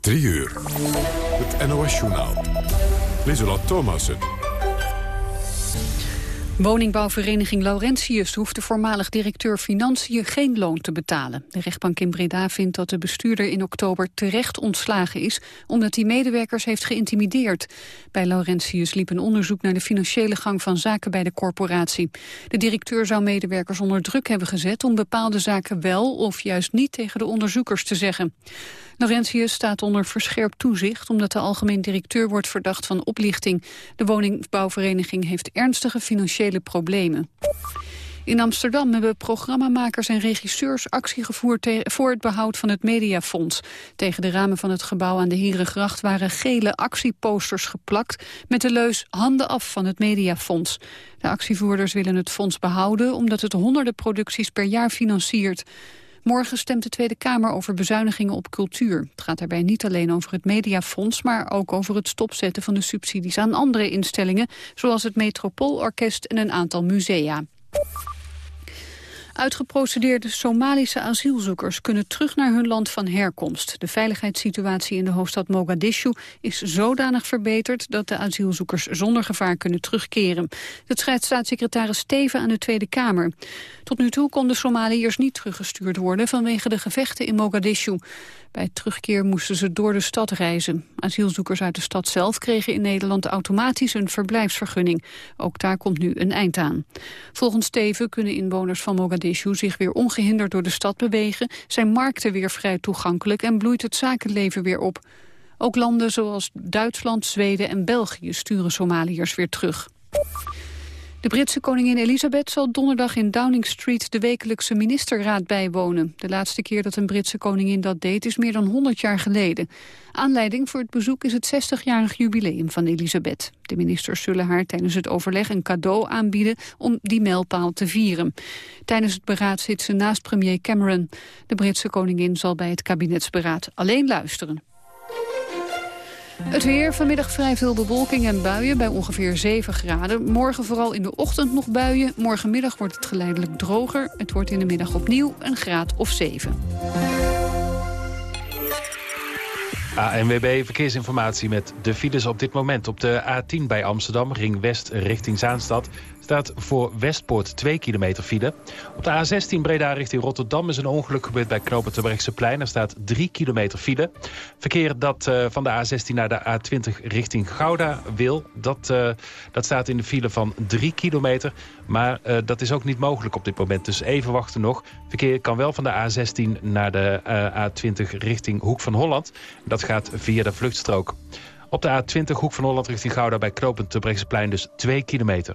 3 uur. Het NOS-journaal. Lieselot Thomassen. Woningbouwvereniging Laurentius hoeft de voormalig directeur Financiën geen loon te betalen. De rechtbank in Breda vindt dat de bestuurder in oktober terecht ontslagen is... omdat hij medewerkers heeft geïntimideerd. Bij Laurentius liep een onderzoek naar de financiële gang van zaken bij de corporatie. De directeur zou medewerkers onder druk hebben gezet om bepaalde zaken wel of juist niet tegen de onderzoekers te zeggen. Laurentius staat onder verscherpt toezicht... omdat de algemeen directeur wordt verdacht van oplichting. De woningbouwvereniging heeft ernstige financiële problemen. In Amsterdam hebben programmamakers en regisseurs actie gevoerd voor het behoud van het Mediafonds. Tegen de ramen van het gebouw aan de Herengracht waren gele actieposters geplakt met de leus handen af van het Mediafonds. De actievoerders willen het fonds behouden omdat het honderden producties per jaar financiert. Morgen stemt de Tweede Kamer over bezuinigingen op cultuur. Het gaat daarbij niet alleen over het Mediafonds... maar ook over het stopzetten van de subsidies aan andere instellingen... zoals het Metropoolorkest en een aantal musea. Uitgeprocedeerde Somalische asielzoekers kunnen terug naar hun land van herkomst. De veiligheidssituatie in de hoofdstad Mogadishu is zodanig verbeterd dat de asielzoekers zonder gevaar kunnen terugkeren. Dat schrijft staatssecretaris Steven aan de Tweede Kamer. Tot nu toe konden Somaliërs niet teruggestuurd worden vanwege de gevechten in Mogadishu. Bij terugkeer moesten ze door de stad reizen. Asielzoekers uit de stad zelf kregen in Nederland automatisch een verblijfsvergunning. Ook daar komt nu een eind aan. Volgens Steven kunnen inwoners van Mogadishu zich weer ongehinderd door de stad bewegen, zijn markten weer vrij toegankelijk en bloeit het zakenleven weer op. Ook landen zoals Duitsland, Zweden en België sturen Somaliërs weer terug. De Britse koningin Elisabeth zal donderdag in Downing Street de wekelijkse ministerraad bijwonen. De laatste keer dat een Britse koningin dat deed is meer dan 100 jaar geleden. Aanleiding voor het bezoek is het 60-jarig jubileum van Elisabeth. De ministers zullen haar tijdens het overleg een cadeau aanbieden om die mijlpaal te vieren. Tijdens het beraad zit ze naast premier Cameron. De Britse koningin zal bij het kabinetsberaad alleen luisteren. Het weer, vanmiddag vrij veel bewolking en buien bij ongeveer 7 graden. Morgen vooral in de ochtend nog buien. Morgenmiddag wordt het geleidelijk droger. Het wordt in de middag opnieuw een graad of 7. ANWB Verkeersinformatie met de files op dit moment. Op de A10 bij Amsterdam, ring west richting Zaanstad staat voor Westpoort 2 kilometer file. Op de A16 Breda richting Rotterdam is een ongeluk gebeurd bij knopen plein. Er staat 3 kilometer file. Verkeer dat uh, van de A16 naar de A20 richting Gouda wil... dat, uh, dat staat in de file van 3 kilometer. Maar uh, dat is ook niet mogelijk op dit moment. Dus even wachten nog. Verkeer kan wel van de A16 naar de A20 richting Hoek van Holland. Dat gaat via de vluchtstrook. Op de A20 Hoek van Holland richting Gouda bij knooppunt plein dus 2 kilometer.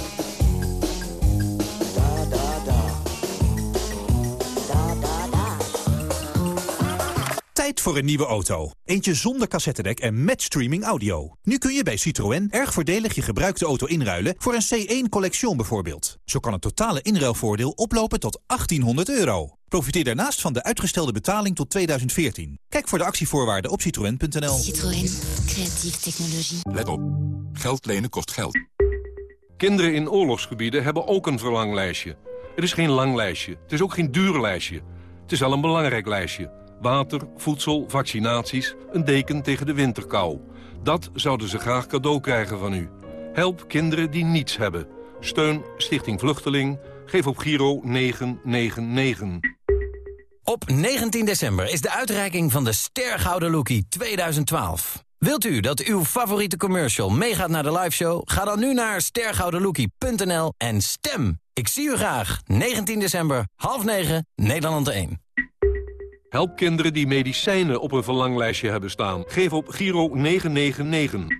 Tijd voor een nieuwe auto. Eentje zonder cassettedek en met streaming audio. Nu kun je bij Citroën erg voordelig je gebruikte auto inruilen... voor een C1 Collection bijvoorbeeld. Zo kan het totale inruilvoordeel oplopen tot 1800 euro. Profiteer daarnaast van de uitgestelde betaling tot 2014. Kijk voor de actievoorwaarden op citroën.nl. Citroën. Creatieve technologie. Let op. Geld lenen kost geld. Kinderen in oorlogsgebieden hebben ook een verlanglijstje. Het is geen lang lijstje. Het is ook geen duur lijstje. Het is wel een belangrijk lijstje water, voedsel, vaccinaties, een deken tegen de winterkou. Dat zouden ze graag cadeau krijgen van u. Help kinderen die niets hebben. Steun Stichting Vluchteling. Geef op Giro 999. Op 19 december is de uitreiking van de Stergouden Lookie 2012. Wilt u dat uw favoriete commercial meegaat naar de liveshow? Ga dan nu naar stergoudenlookie.nl en stem. Ik zie u graag. 19 december, half 9, Nederland 1. Help kinderen die medicijnen op een verlanglijstje hebben staan. Geef op Giro 999.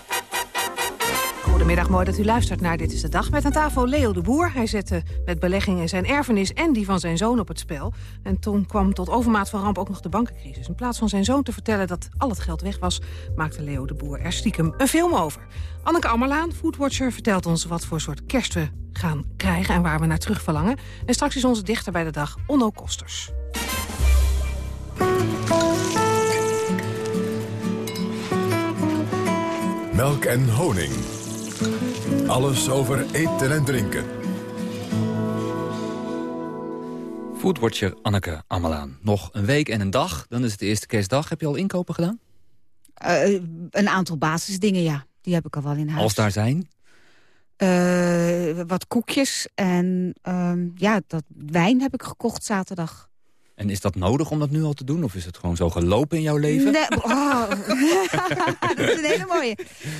Goedemiddag, mooi dat u luistert naar Dit is de Dag. Met aan tafel Leo de Boer. Hij zette met beleggingen zijn erfenis en die van zijn zoon op het spel. En toen kwam tot overmaat van ramp ook nog de bankencrisis. In plaats van zijn zoon te vertellen dat al het geld weg was... maakte Leo de Boer er stiekem een film over. Anneke Ammerlaan, Foodwatcher, vertelt ons wat voor soort kerst we gaan krijgen... en waar we naar terug verlangen. En straks is onze dichter bij de dag Onno Kosters. Melk en honing. Alles over eten en drinken. Foodwatcher Anneke Ammelaan. Nog een week en een dag, dan is het de eerste kerstdag. Heb je al inkopen gedaan? Uh, een aantal basisdingen, ja. Die heb ik al wel in huis. Als daar zijn? Uh, wat koekjes en uh, ja, dat wijn heb ik gekocht zaterdag. En is dat nodig om dat nu al te doen? Of is het gewoon zo gelopen in jouw leven? Nee, oh. dat is een hele mooie.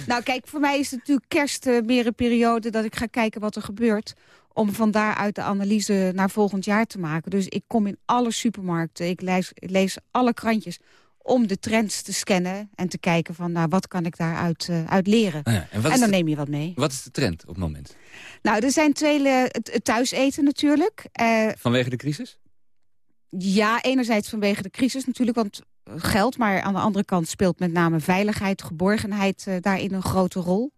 Nou kijk, voor mij is het natuurlijk kerst uh, meer een periode... dat ik ga kijken wat er gebeurt om van daaruit de analyse naar volgend jaar te maken. Dus ik kom in alle supermarkten, ik lees, lees alle krantjes om de trends te scannen en te kijken van nou, wat kan ik daaruit uh, uit leren. Ah ja, en, en dan de, neem je wat mee. Wat is de trend op het moment? Nou, er zijn twee, het, het thuis eten natuurlijk. Uh, Vanwege de crisis? Ja, enerzijds vanwege de crisis natuurlijk, want geld. Maar aan de andere kant speelt met name veiligheid, geborgenheid uh, daarin een grote rol.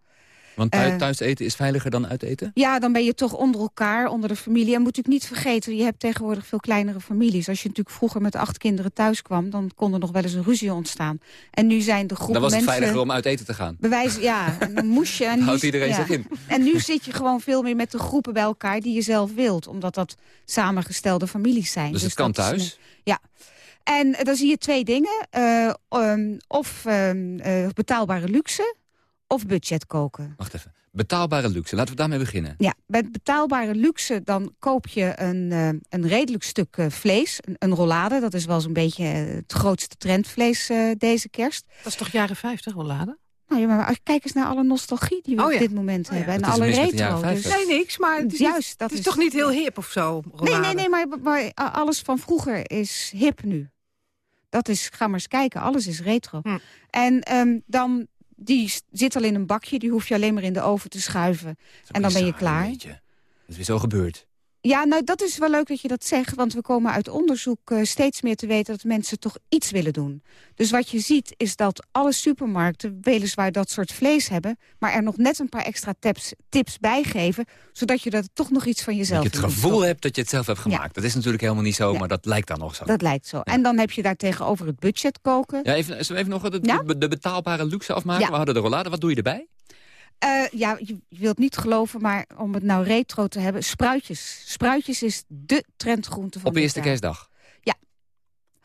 Want thuis, thuis eten is veiliger dan uit eten? Ja, dan ben je toch onder elkaar, onder de familie. En moet ik niet vergeten, je hebt tegenwoordig veel kleinere families. Als je natuurlijk vroeger met acht kinderen thuis kwam... dan kon er nog wel eens een ruzie ontstaan. En nu zijn de groepen Dan was het mensen, veiliger om uit eten te gaan. Bewijs, ja, en dan moest je. En Houdt nu, iedereen ja. zich in. En nu zit je gewoon veel meer met de groepen bij elkaar... die je zelf wilt, omdat dat samengestelde families zijn. Dus, dus het kan thuis? Is, ja. En uh, dan zie je twee dingen. Uh, um, of um, uh, betaalbare luxe, of budget koken. Wacht even. Betaalbare luxe, laten we daarmee beginnen. Ja, bij betaalbare luxe dan koop je een, uh, een redelijk stuk uh, vlees. Een, een, rollade, dat is wel zo'n beetje het grootste trendvlees uh, deze kerst. Dat is toch jaren 50, rollade? Nou ja, maar kijk eens naar alle nostalgie die we oh, op dit moment oh, ja. hebben. En alle retro. Dus... Nee, niks, maar het is, Juist, niet, dat het is, is toch niet heel hip of zo, rollade. Nee, nee, nee, maar, maar alles van vroeger is hip nu. Dat is, ga maar eens kijken, alles is retro. Hm. En um, dan die zit al in een bakje, die hoef je alleen maar in de oven te schuiven. En dan ben je klaar. Dat is weer zo gebeurd. Ja, nou dat is wel leuk dat je dat zegt, want we komen uit onderzoek uh, steeds meer te weten dat mensen toch iets willen doen. Dus wat je ziet is dat alle supermarkten weliswaar dat soort vlees hebben, maar er nog net een paar extra tips, tips bij geven, zodat je dat toch nog iets van jezelf Dat je het gevoel hebt dat je het zelf hebt gemaakt. Ja. Dat is natuurlijk helemaal niet zo, ja. maar dat lijkt dan nog zo. Dat lijkt zo. Ja. En dan heb je daar tegenover het budget koken. Ja, even, even nog de, de, de betaalbare luxe afmaken. We hadden de rollade, wat doe je erbij? Uh, ja, je, je, wilt niet geloven, maar om het nou retro te hebben... spruitjes. Spruitjes is de trendgroente van Op eerste jaar. kerstdag? Ja.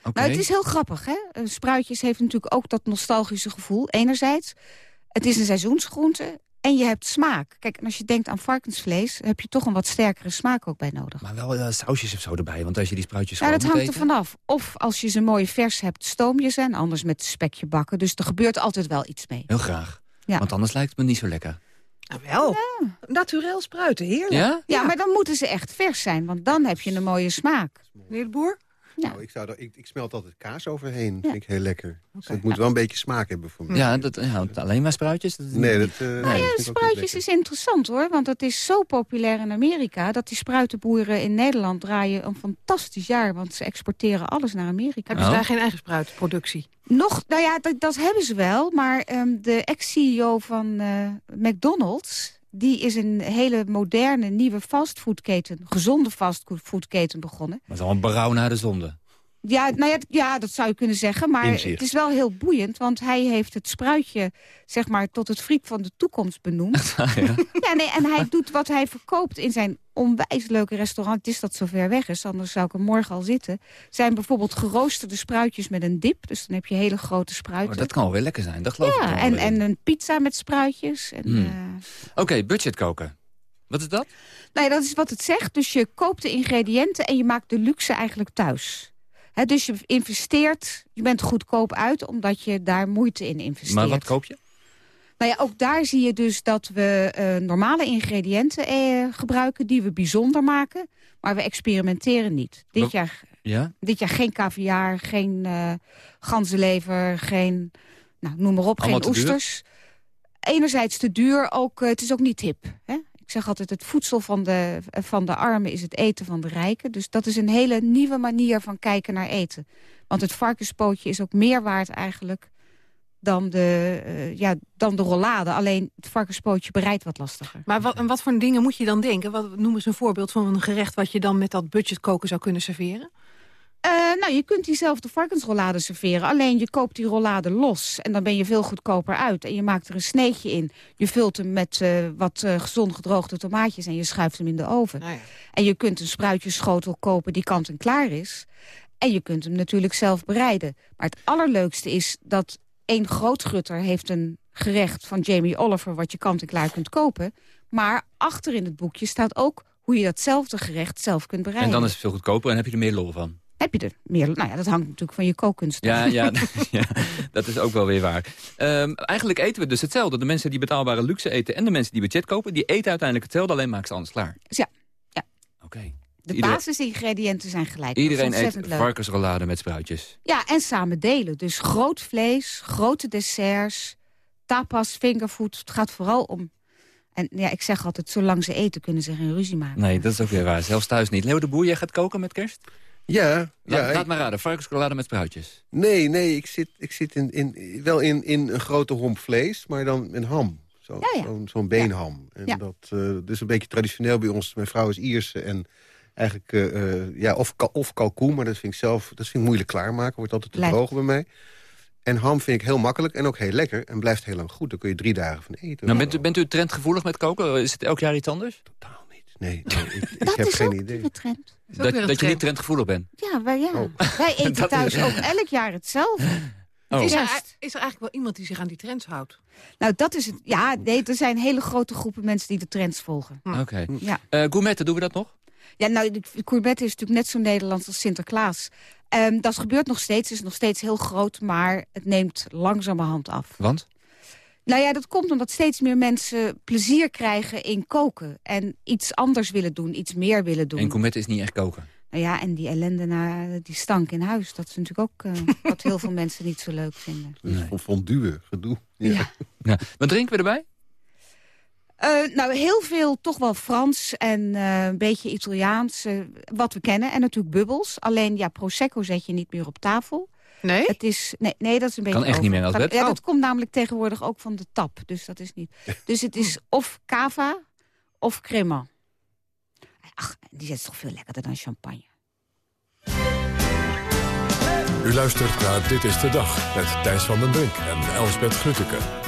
Okay. Nou, het is heel grappig, hè? Spruitjes heeft natuurlijk ook dat nostalgische gevoel. Enerzijds, het is een seizoensgroente en je hebt smaak. Kijk, en als je denkt aan varkensvlees... heb je toch een wat sterkere smaak ook bij nodig. Maar wel uh, sausjes of zo erbij, want als je die spruitjes Nou, dat hangt eten... er vanaf. Of als je ze mooi vers hebt, stoom je ze... en anders met spekje bakken. Dus er gebeurt altijd wel iets mee. Heel graag. Ja. Want anders lijkt het me niet zo lekker. Nou, wel. Ja. Naturel spruiten, heerlijk. Ja? ja? Ja, maar dan moeten ze echt vers zijn, want dan heb je een mooie smaak. Meneer de Boer? Ja. Nou, ik, zou er, ik, ik smelt altijd kaas overheen. Ja. vind ik heel lekker. Okay. Dus het moet wel een beetje smaak hebben voor mij. Ja, dat, ja alleen maar spruitjes? Dat nee, dat, uh, nou ja, dat spruitjes is interessant hoor. Want het is zo populair in Amerika... dat die spruitenboeren in Nederland draaien een fantastisch jaar. Want ze exporteren alles naar Amerika. Hebben ze oh. daar geen eigen spruitproductie? Nog, nou ja, dat, dat hebben ze wel. Maar um, de ex-CEO van uh, McDonald's die is een hele moderne, nieuwe fastfoodketen... gezonde fastfoodketen begonnen. Maar het is al een berouw naar de zonde. Ja, nou ja, ja, dat zou je kunnen zeggen. Maar Inzicht. het is wel heel boeiend. Want hij heeft het spruitje zeg maar, tot het friek van de toekomst benoemd. ja. nee, en hij doet wat hij verkoopt in zijn onwijs leuke restaurant. Het is dat zo ver weg is, anders zou ik er morgen al zitten. Zijn bijvoorbeeld geroosterde spruitjes met een dip. Dus dan heb je hele grote spruiten. Oh, dat kan wel weer lekker zijn, dat geloof ik ja, en, en een pizza met spruitjes. En, Hmm. eh, Oké, budget koken. Wat is dat? Nou ja, dat is wat het zegt. Dus je koopt de ingrediënten en je maakt de luxe eigenlijk thuis. Dus je investeert, je bent goedkoop uit... omdat je daar moeite in investeert. Maar wat koop je? Nou ja, ook daar zie je dus dat we eh, normale ingrediënten eh, gebruiken... die we bijzonder maken, maar we experimenteren niet. Dit, jaar, Ja? dit jaar geen caviar, geen eh ganzenlever, geen... Nou, noem maar op, Allemaal geen duur? oesters. Enerzijds te duur, ook, het is ook niet hip. Hè? Ik zeg altijd, het voedsel van de, van de armen is het eten van de rijken. Dus dat is een hele nieuwe manier van kijken naar eten. Want het varkenspootje is ook meer waard eigenlijk dan de, eh, ja, dan de rollade. Alleen het varkenspootje bereidt wat lastiger. Maar wat, en wat voor dingen moet je dan denken? Wat, noem eens een voorbeeld van een gerecht... wat je dan met dat budget koken zou kunnen serveren. Eh, nou, je kunt diezelfde varkensrollade serveren. Alleen je koopt die rollade los. En dan ben je veel goedkoper uit. En je maakt er een sneetje in. Je vult hem met eh, wat eh, gezond gedroogde tomaatjes. En je schuift hem in de oven. En je kunt een spruitjesschotel kopen die kant en klaar is. En je kunt hem natuurlijk zelf bereiden. Maar het allerleukste is dat één grootgutter heeft een gerecht van Jamie Oliver... wat je kant en klaar kunt kopen. Maar achter in het boekje staat ook hoe je datzelfde gerecht zelf kunt bereiden. En dan is het veel goedkoper en heb je er meer lol van. Heb je er meer? Nou ja, dat hangt natuurlijk van je kookkunst. Ja, ja, ja, dat is ook wel weer waar. Ehm, eigenlijk eten we dus hetzelfde. De mensen die betaalbare luxe eten en de mensen die budget kopen... die eten uiteindelijk hetzelfde, alleen maken ze anders klaar. Ja, ja. Oké. De Iedereen- basisingrediënten zijn gelijk. Iedereen eet leuk. met spruitjes. Ja, en samen delen. Dus groot vlees, grote desserts, tapas, fingerfood. Het gaat vooral om... En ja, ik zeg altijd, zolang ze eten kunnen ze geen ruzie maken. Nee, dat is ook weer waar. Zelfs thuis niet. Leo de Boer, jij gaat koken met kerst? Ja. Laat, ja laat ik- maar raden, varkensrollade met spruitjes. Nee, nee, ik zit, ik zit in, in, wel in, in een grote homp vlees, maar dan een ham. Zo- Ja, ja. Zo'n zo'n beenham. En Ja. dat eh, is een beetje traditioneel bij ons. Mijn vrouw is Ierse en eigenlijk eh, eh, ja, of, of kalkoen, maar dat vind ik zelf dat vind ik moeilijk klaarmaken. Wordt altijd te Lijkt- droog bij mij. En ham vind ik heel makkelijk en ook heel lekker. En blijft heel lang goed. Daar kun je drie dagen van eten. Nou, bent, u, bent u trendgevoelig met koken? Is het elk jaar iets anders? Nee, nee ik, ik Dat heb is geen ook idee. de trend. Dat, dat je niet trendgevoelig bent? Ja, wij, ja. Oh. wij eten Dat is- thuis ook elk jaar hetzelfde. Oh. Is, er, is er eigenlijk wel iemand die zich aan die trends houdt? Nou, dat is het. Ja, nee, er zijn hele grote groepen mensen die de trends volgen. Oké. Ja. Eh, gourmetten, doen we dat nog? Ja, nou, de courbette is natuurlijk net zo Nederlands als Sinterklaas. Ehm, dat gebeurt nog steeds, is nog steeds heel groot, maar het neemt langzamerhand af. Want? Nou ja, dat komt omdat steeds meer mensen plezier krijgen in koken. En iets anders willen doen, iets meer willen doen. En gourmetten is niet echt koken. Nou ja, en die ellende naar die stank in huis. Dat is natuurlijk ook eh, wat heel veel mensen niet zo leuk vinden. Dus fondue, gedoe. Ja. Ja. Wat drinken we erbij? Eh, nou, heel veel toch wel Frans en eh, een beetje Italiaans. wat we kennen. En natuurlijk bubbels. Alleen, ja, Prosecco zet je niet meer op tafel. Nee? Het is, nee, nee, dat is een beetje Kan echt niet meer. Ja, Oh. dat komt namelijk tegenwoordig ook van de tap. Dus dat is niet. Dus het is of cava of crema. Ach, die is toch veel lekkerder dan champagne. U luistert naar Dit is de Dag met Thijs van den Brink en Elsbeth Grütke.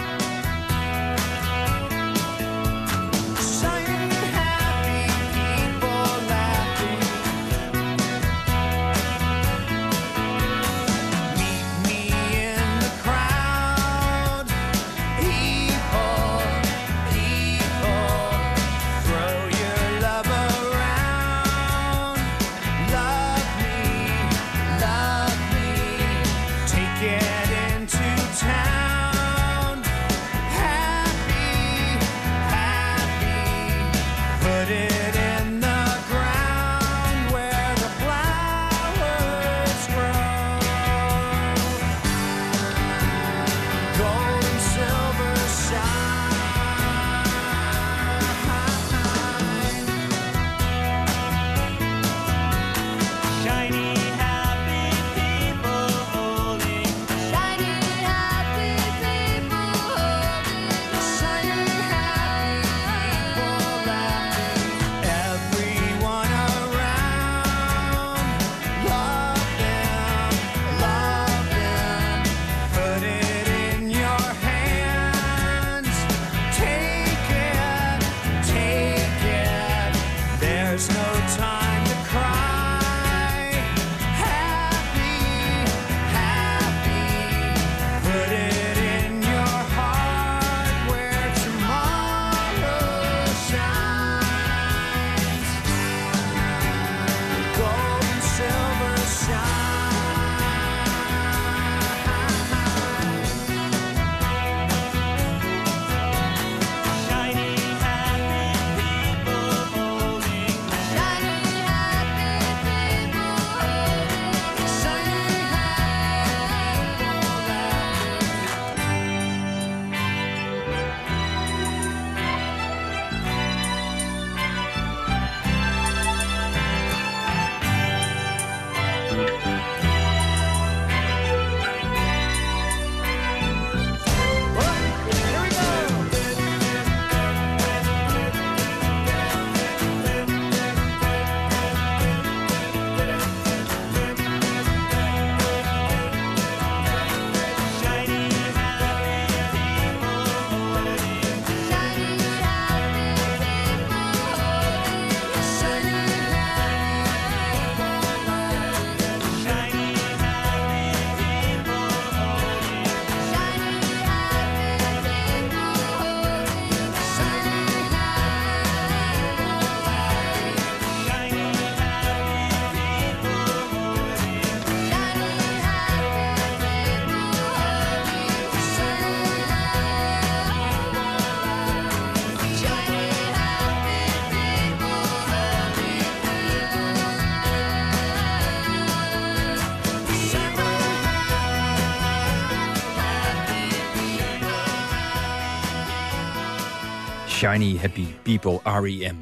Shiny Happy People, R.E.M.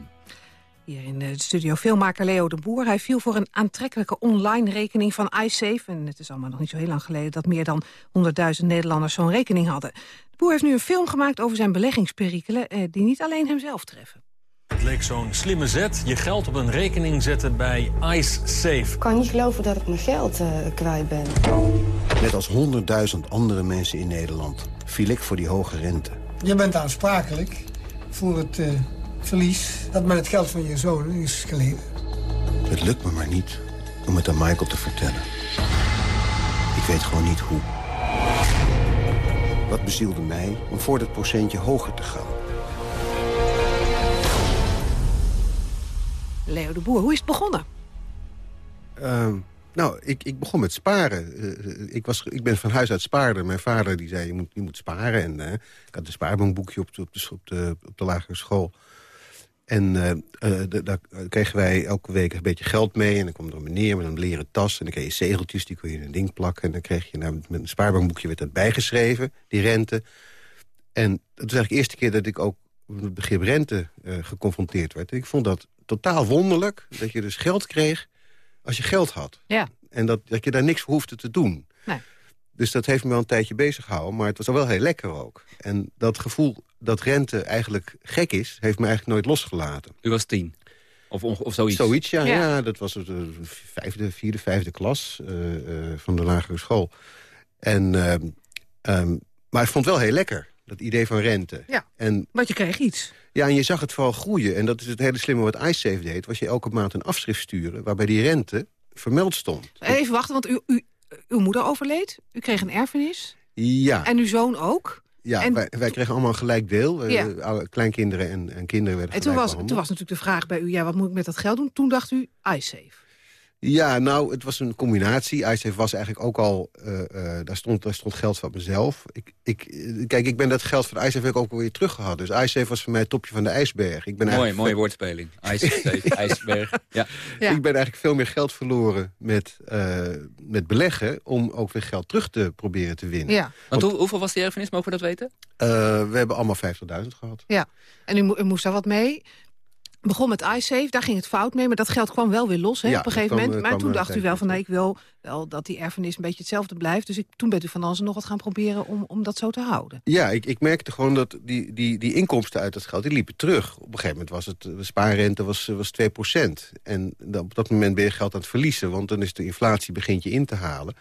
Hier in de studio filmmaker Leo de Boer. Hij viel voor een aantrekkelijke online rekening van iSafe. En het is allemaal nog niet zo heel lang geleden... dat meer dan 100.000 Nederlanders zo'n rekening hadden. De Boer heeft nu een film gemaakt over zijn beleggingsperikelen... Eh, die niet alleen hemzelf treffen. Het leek zo'n slimme zet. Je geld op een rekening zetten bij IceSafe. Ik kan niet geloven dat ik mijn geld uh, kwijt ben. Net als honderdduizend andere mensen in Nederland viel ik voor die hoge rente. Je bent aansprakelijk voor het uh, verlies dat met het geld van je zoon is geleden. Het lukt me maar niet om het aan Michael te vertellen. Ik weet gewoon niet hoe. Wat bezielde mij om voor dat procentje hoger te gaan? Leo de Boer, hoe is het begonnen? Uh, nou, ik, ik begon met sparen. Uh, ik, was, ik ben van huis uit spaarder. Mijn vader die zei, je moet, je moet sparen. En uh, ik had een spaarbankboekje op de, op de, op de, lagere school. En daar kregen wij elke week een beetje geld mee. En dan kwam er een meneer met een leren tas. En dan kreeg je zegeltjes, die kon je in een ding plakken. En dan kreeg je nou, met een spaarbankboekje werd dat bijgeschreven, die rente. En dat was eigenlijk de eerste keer dat ik ook met het begrip rente geconfronteerd werd. Ik vond dat totaal wonderlijk dat je dus geld kreeg als je geld had. Ja. En dat, dat je daar niks voor hoefde te doen. Nee. Dus dat heeft me wel een tijdje bezig gehouden. Maar het was al wel heel lekker ook. En dat gevoel dat rente eigenlijk gek is... heeft me eigenlijk nooit losgelaten. U was tien? Of, of zoiets? Zoiets, ja. ja. ja dat was de vijfde, vierde, vijfde klas uh, uh, van de lagere school. En, uh, um, maar ik vond het wel heel lekker, dat idee van rente. Ja, en, want je kreeg iets. Ja, en je zag het vooral groeien. En dat is het hele slimme wat iSafe deed. Was je elke maand een afschrift sturen... waarbij die rente vermeld stond. Even wachten, want u, u, uw moeder overleed. U kreeg een erfenis. Ja. En uw zoon ook. Ja, en... wij, wij, kregen allemaal een gelijk deel. Ja. Uh, kleinkinderen en, en kinderen werden En toen was, behandeld. toen was natuurlijk de vraag bij u... ja, wat moet ik met dat geld doen? Toen dacht u, iSafe. Ja, nou, het was een combinatie. iSafe was eigenlijk ook al... Uh, uh, daar, stond, daar stond geld van mezelf. Ik, ik, kijk, ik ben dat geld van iSafe ook weer teruggehad. Dus iSafe was voor mij het topje van de ijsberg. Ik ben Mooi, eigenlijk... mooie woordspeling. iSafe, ijsberg. Ja. ja. Ik ben eigenlijk veel meer geld verloren met, uh, met beleggen... om ook weer geld terug te proberen te winnen. Ja. Want hoe, hoeveel was die erfenis, mogen we dat weten? we hebben allemaal 50.000 gehad. Ja, en u, u moest daar wat mee begon met iSafe, daar ging het fout mee. Maar dat geld kwam wel weer los hè, ja, op een gegeven kwam, moment. Maar kwam, toen dacht u wel van, nee, ik wil wel dat die erfenis een beetje hetzelfde blijft. Dus ik, toen bent u van alles nog wat gaan proberen om, om dat zo te houden. Ja, ik, ik merkte gewoon dat die, die, die inkomsten uit dat geld, die liepen terug. Op een gegeven moment was het, de spaarrente was, was 2% En op dat moment ben je geld aan het verliezen. Want dan is de inflatie begint je in te halen.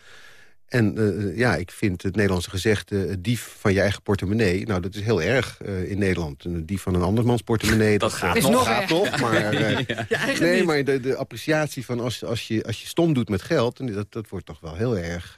En uh, ja, ik vind het Nederlandse gezegde... Uh, dief van je eigen portemonnee, nou, dat is heel erg uh, in Nederland. Een dief van een andermans portemonnee, dat, dat gaat is nog, nog gaat nog. Maar, ja, nee, maar de, de appreciatie van als, als, je, als je stom doet met geld... dat, dat wordt toch wel heel erg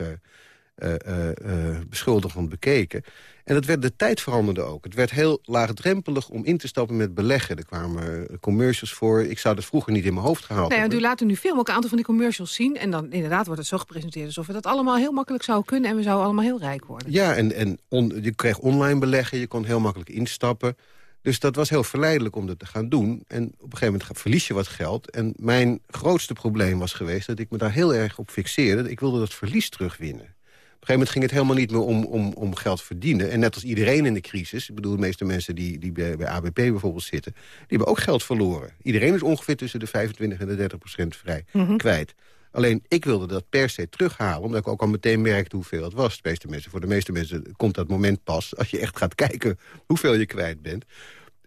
beschuldigend bekeken. En dat werd, de tijd veranderde ook. Het werd heel laagdrempelig om in te stappen met beleggen. Er kwamen commercials voor. Ik zou dat vroeger niet in mijn hoofd gehaald nee, hebben. U laat nu film ook een aantal van die commercials zien. En dan inderdaad wordt het zo gepresenteerd alsof we dat allemaal heel makkelijk zou kunnen. En we zouden allemaal heel rijk worden. Ja, en, en on, je kreeg online beleggen. Je kon heel makkelijk instappen. Dus dat was heel verleidelijk om dat te gaan doen. En op een gegeven moment verlies je wat geld. En mijn grootste probleem was geweest dat ik me daar heel erg op fixeerde. Ik wilde dat verlies terugwinnen. Op een gegeven moment ging het helemaal niet meer om, om, om geld verdienen. En net als iedereen in de crisis... ik bedoel, de meeste mensen die, die bij, bij ABP bijvoorbeeld zitten... die hebben ook geld verloren. Iedereen is ongeveer tussen de 25 en de 30 procent vrij Mhm. mm -hmm. kwijt. Alleen, ik wilde dat per se terughalen... omdat ik ook al meteen merkte hoeveel het was. De meeste mensen, voor de meeste mensen komt dat moment pas... als je echt gaat kijken hoeveel je kwijt bent.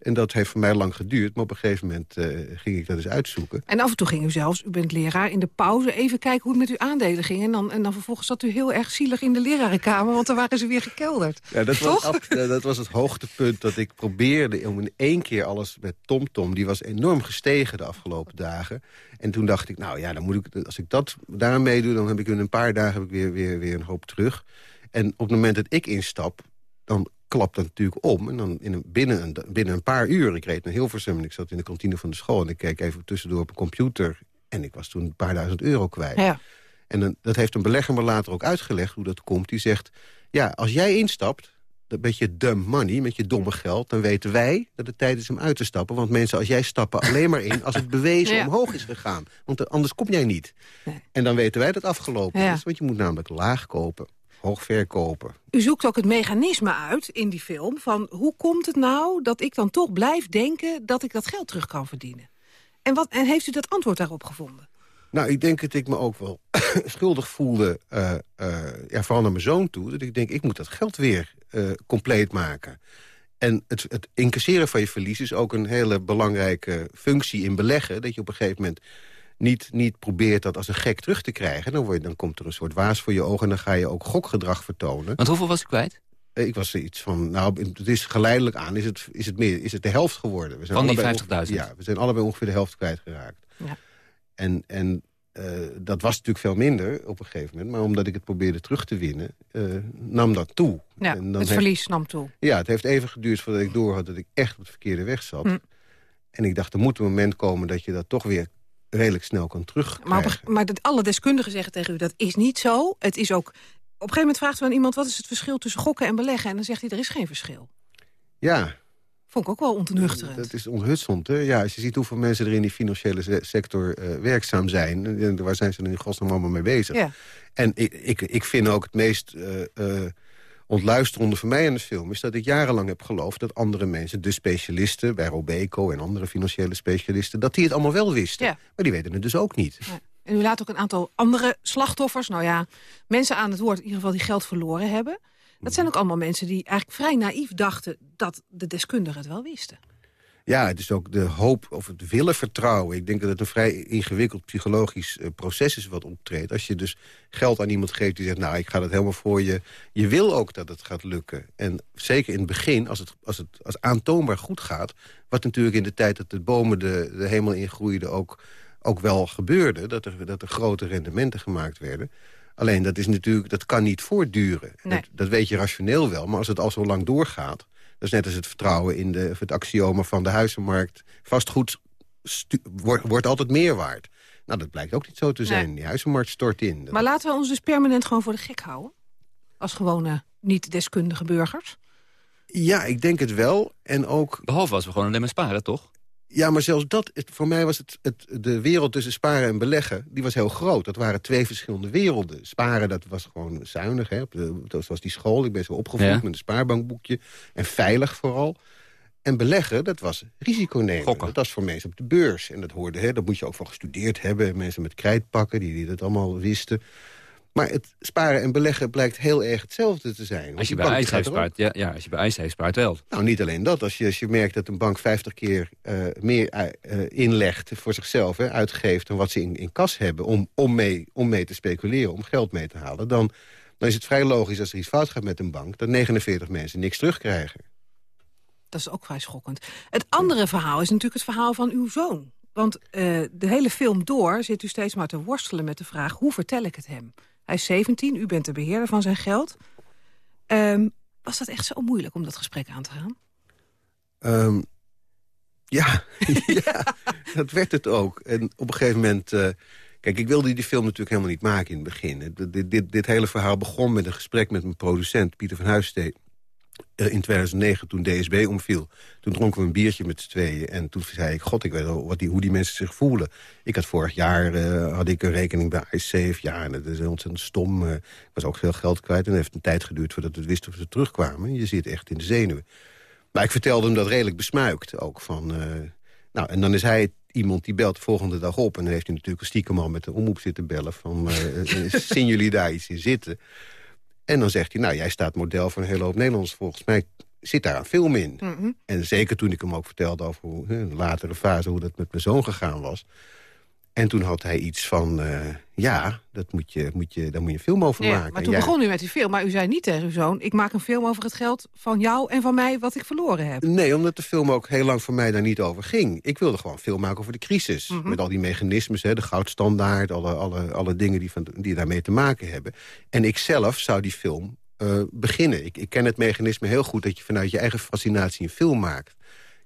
En dat heeft voor mij lang geduurd. Maar op een gegeven moment uh, ging ik dat eens uitzoeken. En af en toe ging u zelfs, u bent leraar, in de pauze even kijken hoe het met uw aandelen ging. En dan, en dan vervolgens zat u heel erg zielig in de lerarenkamer, want dan waren ze weer gekelderd. Ja, dat, Toch? was, af, dat was het hoogtepunt dat ik probeerde om in één keer alles met TomTom. Tom, die was enorm gestegen de afgelopen dagen. En toen dacht ik, nou ja, dan moet ik, als ik dat daarmee doe... dan heb ik in een paar dagen heb ik weer, weer, weer een hoop terug. En op het moment dat ik instap, dan klapt dat natuurlijk om. En dan in een, binnen, een, binnen een paar uur, ik reed naar Hilversum... en ik zat in de kantine van de school... en ik keek even tussendoor op een computer... en ik was toen een paar duizend euro kwijt. Ja. En dan, dat heeft een belegger me later ook uitgelegd hoe dat komt. Die zegt, ja, als jij instapt, dat met je dumb money, met je domme geld... dan weten wij dat het tijd is om uit te stappen. Want mensen als jij stappen alleen maar in als het bewezen Ja. omhoog is gegaan. Want anders kom jij niet. Nee. En dan weten wij dat afgelopen Ja. is. Want je moet namelijk laag kopen hoog verkopen. U zoekt ook het mechanisme uit in die film van hoe komt het nou dat ik dan toch blijf denken dat ik dat geld terug kan verdienen? En, wat, en heeft u dat antwoord daarop gevonden? Nou, ik denk dat ik me ook wel schuldig voelde, uh, uh, ja, vooral naar mijn zoon toe... dat ik denk, ik moet dat geld weer uh, compleet maken. En het, het, incasseren van je verlies is ook een hele belangrijke functie in beleggen. Dat je op een gegeven moment niet, niet probeert dat als een gek terug te krijgen. Dan, word je, dan komt er een soort waas voor je ogen en dan ga je ook gokgedrag vertonen. Want hoeveel was ik kwijt? Ik was er iets van, nou, het is geleidelijk aan, is het, is het, meer, is het de helft geworden. We zijn van die 50.000? Ja, we zijn allebei ongeveer de helft kwijtgeraakt. Ja. En, en uh, dat was natuurlijk veel minder op een gegeven moment. Maar omdat ik het probeerde terug te winnen, uh, nam dat toe. Ja, en dan het verlies nam toe. Ja, het heeft even geduurd voordat ik doorhad dat ik echt op de verkeerde weg zat. Hm. En ik dacht, er moet een moment komen dat je dat toch weer redelijk snel kan terugkrijgen. Maar, maar dat alle deskundigen zeggen tegen u, dat is niet zo. Het is ook... Op een gegeven moment vraagt u aan iemand... wat is het verschil tussen gokken en beleggen? En dan zegt hij, er is geen verschil. Ja, Vond ik ook wel ontnuchterend. Dat is onthutsend. Hè? Ja, als je ziet hoeveel mensen er in die financiële sector uh, werkzaam zijn... waar zijn ze er in godsnaam allemaal mee bezig? Ja. En ik, ik, ik vind ook het meest uh, uh, ontluisterende voor mij in de film... is dat ik jarenlang heb geloofd dat andere mensen, de specialisten... bij Robeco en andere financiële specialisten... dat die het allemaal wel wisten. Ja. Maar die weten het dus ook niet. Ja. En u laat ook een aantal andere slachtoffers... nou ja, mensen aan het woord in ieder geval die geld verloren hebben... Dat zijn ook allemaal mensen die eigenlijk vrij naïef dachten... dat de deskundigen het wel wisten. Ja, het is ook de hoop of het willen vertrouwen. Ik denk dat het een vrij ingewikkeld psychologisch uh, proces is wat optreedt. Als je dus geld aan iemand geeft die zegt... nou, ik ga dat helemaal voor je. Je wil ook dat het gaat lukken. En zeker in het begin, als het, als het als aantoonbaar goed gaat... wat natuurlijk in de tijd dat de bomen de, de hemel ingroeiden ook, ook wel gebeurde... Dat er, dat er grote rendementen gemaakt werden... Alleen dat, is natuurlijk, dat kan niet voortduren. Dat, dat, weet je rationeel wel, maar als het al zo lang doorgaat... dat is net als het vertrouwen in de, het axioma van de huizenmarkt... vastgoed wordt, wordt altijd meer waard. Nou, dat blijkt ook niet zo te zijn. Die huizenmarkt stort in. Maar laten we ons dus permanent gewoon voor de gek houden? Als gewone niet-deskundige burgers? Ja, ik denk het wel. En ook... Behalve als we gewoon alleen maar sparen, toch? Ja, maar zelfs dat, voor mij was het, het, de wereld tussen sparen en beleggen... die was heel groot. Dat waren twee verschillende werelden. Sparen, dat was gewoon zuinig. Hè. Dat was die school, ik ben zo opgevoed met een spaarbankboekje. En veilig vooral. En beleggen, dat was risico nemen. Gokken. Dat was voor mensen op de beurs. En dat hoorde, hè, dat moet je ook van gestudeerd hebben. Mensen met krijtpakken, die, die dat allemaal wisten. Maar het sparen en beleggen blijkt heel erg hetzelfde te zijn. Als je, bij IJs spaart, ja, ja, als je bij IJs spaart wel. Nou, niet alleen dat. Als je, als je merkt dat een bank 50 keer uh, meer uh, inlegt voor zichzelf... Hè, uitgeeft dan wat ze in, in kas hebben om, om, mee, om mee te speculeren... om geld mee te halen... Dan, dan is het vrij logisch als er iets fout gaat met een bank... dat 49 mensen niks terugkrijgen. Dat is ook vrij schokkend. Het andere verhaal is natuurlijk het verhaal van uw zoon. Want uh, de hele film door zit u steeds maar te worstelen met de vraag... hoe vertel ik het hem? Hij is 17, u bent de beheerder van zijn geld. Um, was dat echt zo moeilijk om dat gesprek aan te gaan? Um, ja, ja, dat werd het ook. En op een gegeven moment... Uh, kijk, ik wilde die film natuurlijk helemaal niet maken in het begin. Dit, dit, dit hele verhaal begon met een gesprek met mijn producent, Pieter van Huisstee eh, in 2009, toen DSB omviel. Toen dronken we een biertje met z'n tweeën. En toen zei ik, god, ik weet wel wat die, hoe die mensen zich voelen. Ik had vorig jaar uh, had ik een rekening bij iSafe. Ja, en dat is ontzettend stom. Uh, ik was ook veel geld kwijt. En het heeft een tijd geduurd voordat we wisten of ze terugkwamen. Je zit echt in de zenuwen. Maar ik vertelde hem dat redelijk besmuikt ook. Van, nou, en dan is hij iemand die belt de volgende dag op. En dan heeft hij natuurlijk een stiekem al met de omroep zitten bellen. Van, zien jullie daar iets in zitten? En dan zegt hij, nou, jij staat model voor een hele hoop Nederlanders. Volgens mij zit daar een film in. Mhm. En zeker toen ik hem ook vertelde over hoe, een latere fase... hoe dat met mijn zoon gegaan was. En toen had hij iets van, uh, ja, dat moet je, moet je, daar moet je een film over ja, maken. Maar toen begon u met die film, maar u zei niet tegen uw zoon... ik maak een film over het geld van jou en van mij wat ik verloren heb. Nee, omdat de film ook heel lang voor mij daar niet over ging. Ik wilde gewoon een film maken over de crisis. Mhm. Met al die mechanismes, hè, de goudstandaard, alle, alle, alle dingen die, van, die daarmee te maken hebben. En ik zelf zou die film uh, beginnen. Ik, ik ken het mechanisme heel goed dat je vanuit je eigen fascinatie een film maakt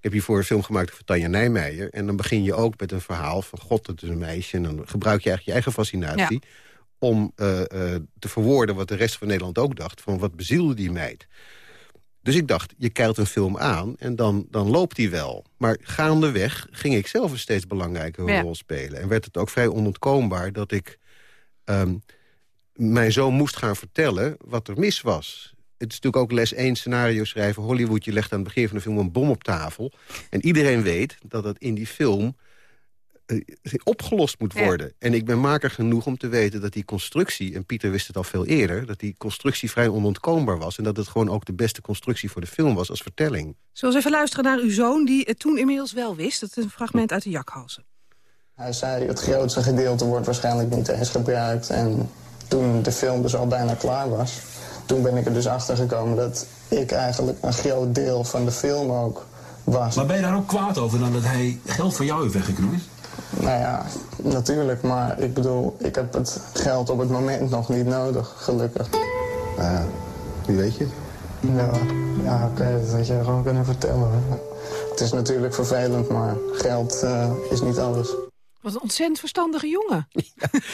heb hiervoor een film gemaakt van Tanja Nijmeijer. En dan begin je ook met een verhaal van god, het is een meisje. En dan gebruik je eigenlijk je eigen fascinatie... om uh, uh, te verwoorden wat de rest van Nederland ook dacht. Van wat bezielde die meid. Dus ik dacht, je keilt een film aan en dan, dan loopt die wel. Maar gaandeweg ging ik zelf een steeds belangrijkere rol spelen. En werd het ook vrij onontkoombaar dat ik... Um, mijn zoon moest gaan vertellen wat er mis was. Het is natuurlijk ook les 1 scenario schrijven. Hollywood, je legt aan het begin van de film een bom op tafel. En iedereen weet dat dat in die film uh, opgelost moet worden. En ik ben maker genoeg om te weten dat die constructie... en Pieter wist het al veel eerder... dat die constructie vrij onontkoombaar was... en dat het gewoon ook de beste constructie voor de film was als vertelling. Zullen we even luisteren naar uw zoon... die het toen inmiddels wel wist. Dat is een fragment uit de jakhalsen. Hij zei, het grootste gedeelte wordt waarschijnlijk niet eens gebruikt. En toen de film dus al bijna klaar was... toen ben ik er dus achter gekomen dat ik eigenlijk een groot deel van de film ook was. Maar ben je daar ook kwaad over dan dat hij geld van jou heeft weggeknoeid? Nou ja, natuurlijk. Maar ik bedoel, ik heb het geld op het moment nog niet nodig, gelukkig. Nou ja, wie weet je? Ja, ja oké, dat had je gewoon kunnen vertellen. Het is natuurlijk vervelend, maar geld uh, is niet alles. Wat een ontzettend verstandige jongen.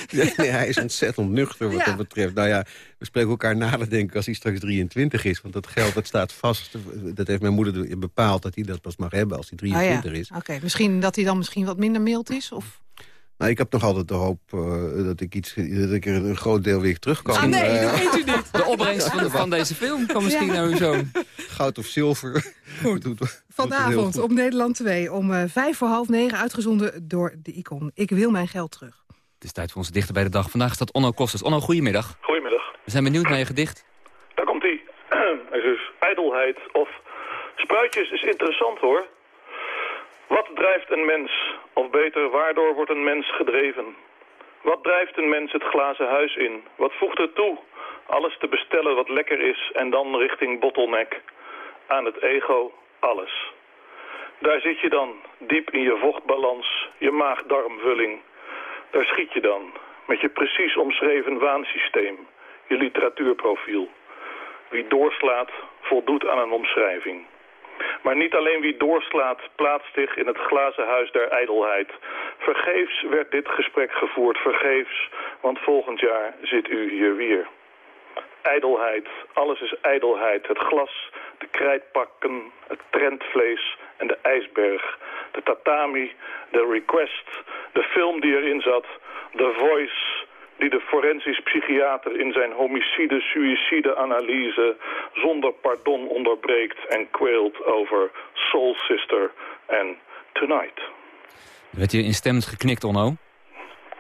Ja, nee, hij is ontzettend nuchter wat ja. dat betreft. Nou ja, we spreken elkaar nader denken als hij straks 23 is. Want dat geld dat staat vast. Dat heeft mijn moeder bepaald dat hij dat pas mag hebben als hij 23 oh ja. is. Oké, misschien dat hij dan misschien wat minder mild is? Of... Nou, ik heb nog altijd de hoop uh, dat, ik iets, dat ik er een groot deel weer terugkom. Ah, nee, uh, dat weet u niet. De opbrengst van, van deze film kan misschien ja. naar uw zoon. Goud of zilver. Goed. Vanavond op Nederland 2 om uh, vijf voor half negen uitgezonden door de Icon. Ik wil mijn geld terug. Het is tijd voor onze dichter bij de dag. Vandaag staat Onno Kosters. Onno, goedemiddag. Goedemiddag. We zijn benieuwd naar je gedicht. Daar komt ie. Er is ijdelheid of spruitjes is interessant hoor. Wat drijft een mens? Of beter, waardoor wordt een mens gedreven? Wat drijft een mens het glazen huis in? Wat voegt er toe? Alles te bestellen wat lekker is en dan richting bottleneck. Aan het ego, alles. Daar zit je dan, diep in je vochtbalans, je maag-darmvulling. Daar schiet je dan, met je precies omschreven waansysteem, je literatuurprofiel. Wie doorslaat, voldoet aan een omschrijving. Maar niet alleen wie doorslaat plaatst zich in het glazen huis der ijdelheid. Vergeefs werd dit gesprek gevoerd, vergeefs, want volgend jaar zit u hier weer. Ijdelheid, alles is ijdelheid. Het glas, de krijtpakken, het trendvlees en de ijsberg. De tatami, de request, de film die erin zat, de voice die de forensisch psychiater in zijn homicide-suïcide-analyse zonder pardon onderbreekt en kweelt over Soul Sister en Tonight. Er werd hier instemmend geknikt, Onno.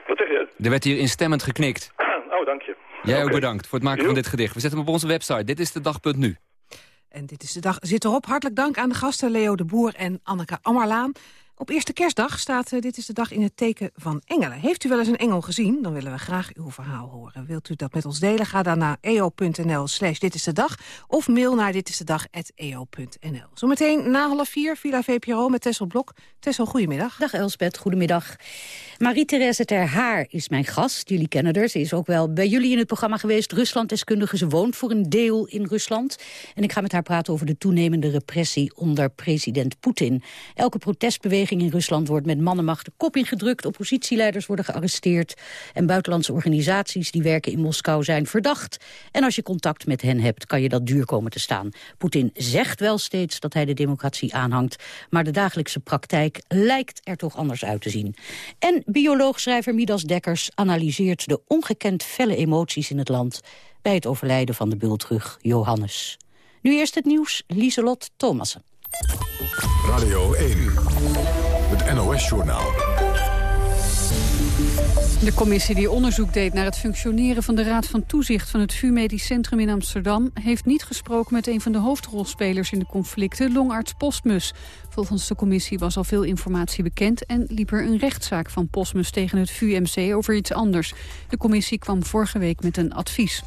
Wat zeg je? Er werd hier instemmend geknikt. Oh, dank je. Jij okay. ook bedankt voor het maken van dit gedicht. We zetten hem op onze website. Dit is de dag.nu. En dit is de dag zit erop. Hartelijk dank aan de gasten Leo de Boer en Anneke Ammerlaan. Op eerste kerstdag staat uh, Dit is de dag in het teken van engelen. Heeft u wel eens een engel gezien? Dan willen we graag uw verhaal horen. Wilt u dat met ons delen? Ga dan naar eo.nl slash dit is de dag. Of mail naar dit is de. Zometeen na half vier, Villa VPRO met Tessel Blok. Tessel, goedemiddag. Dag Elspet, goedemiddag. Marie-Therese Ter Haar is mijn gast. Jullie kennen haar. Ze is ook wel bij jullie in het programma geweest. Ruslanddeskundige. Ze woont voor een deel in Rusland. En ik ga met haar praten over de toenemende repressie onder president Poetin. Elke protestbeweging in Rusland wordt met mannenmacht de kop ingedrukt. Oppositieleiders worden gearresteerd. En buitenlandse organisaties die werken in Moskou zijn verdacht. En als je contact met hen hebt, kan je dat duur komen te staan. Poetin zegt wel steeds dat hij de democratie aanhangt. Maar de dagelijkse praktijk lijkt er toch anders uit te zien. En bioloogschrijver Midas Dekkers analyseert de ongekend felle emoties in het land... bij het overlijden van de bultrug Johannes. Nu eerst het nieuws, Lieselot Thomassen. Radio 1, NOS-journaal. De commissie die onderzoek deed naar het functioneren van de Raad van Toezicht van het VU Medisch Centrum in Amsterdam heeft niet gesproken met een van de hoofdrolspelers in de conflicten, longarts Postmus. Volgens de commissie was al veel informatie bekend en liep er een rechtszaak van Postmus tegen het VUMC over iets anders. De commissie kwam vorige week met een advies.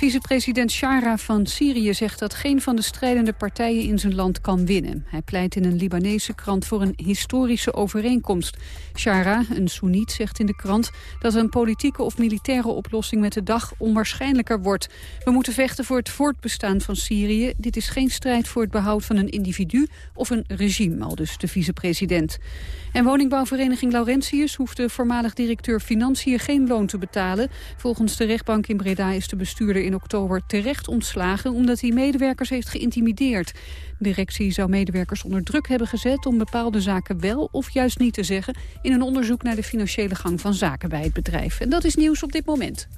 Vicepresident Shara van Syrië zegt dat geen van de strijdende partijen in zijn land kan winnen. Hij pleit in een Libanese krant voor een historische overeenkomst. Shara, een Soeniet, zegt in de krant dat een politieke of militaire oplossing met de dag onwaarschijnlijker wordt. We moeten vechten voor het voortbestaan van Syrië. Dit is geen strijd voor het behoud van een individu of een regime, al dus de vicepresident. En woningbouwvereniging Laurentius hoeft de voormalig directeur Financiën geen loon te betalen. Volgens de rechtbank in Breda is de bestuurder in oktober terecht ontslagen... omdat hij medewerkers heeft geïntimideerd. De directie zou medewerkers onder druk hebben gezet... om bepaalde zaken wel of juist niet te zeggen... in een onderzoek naar de financiële gang van zaken bij het bedrijf. En dat is nieuws op dit moment.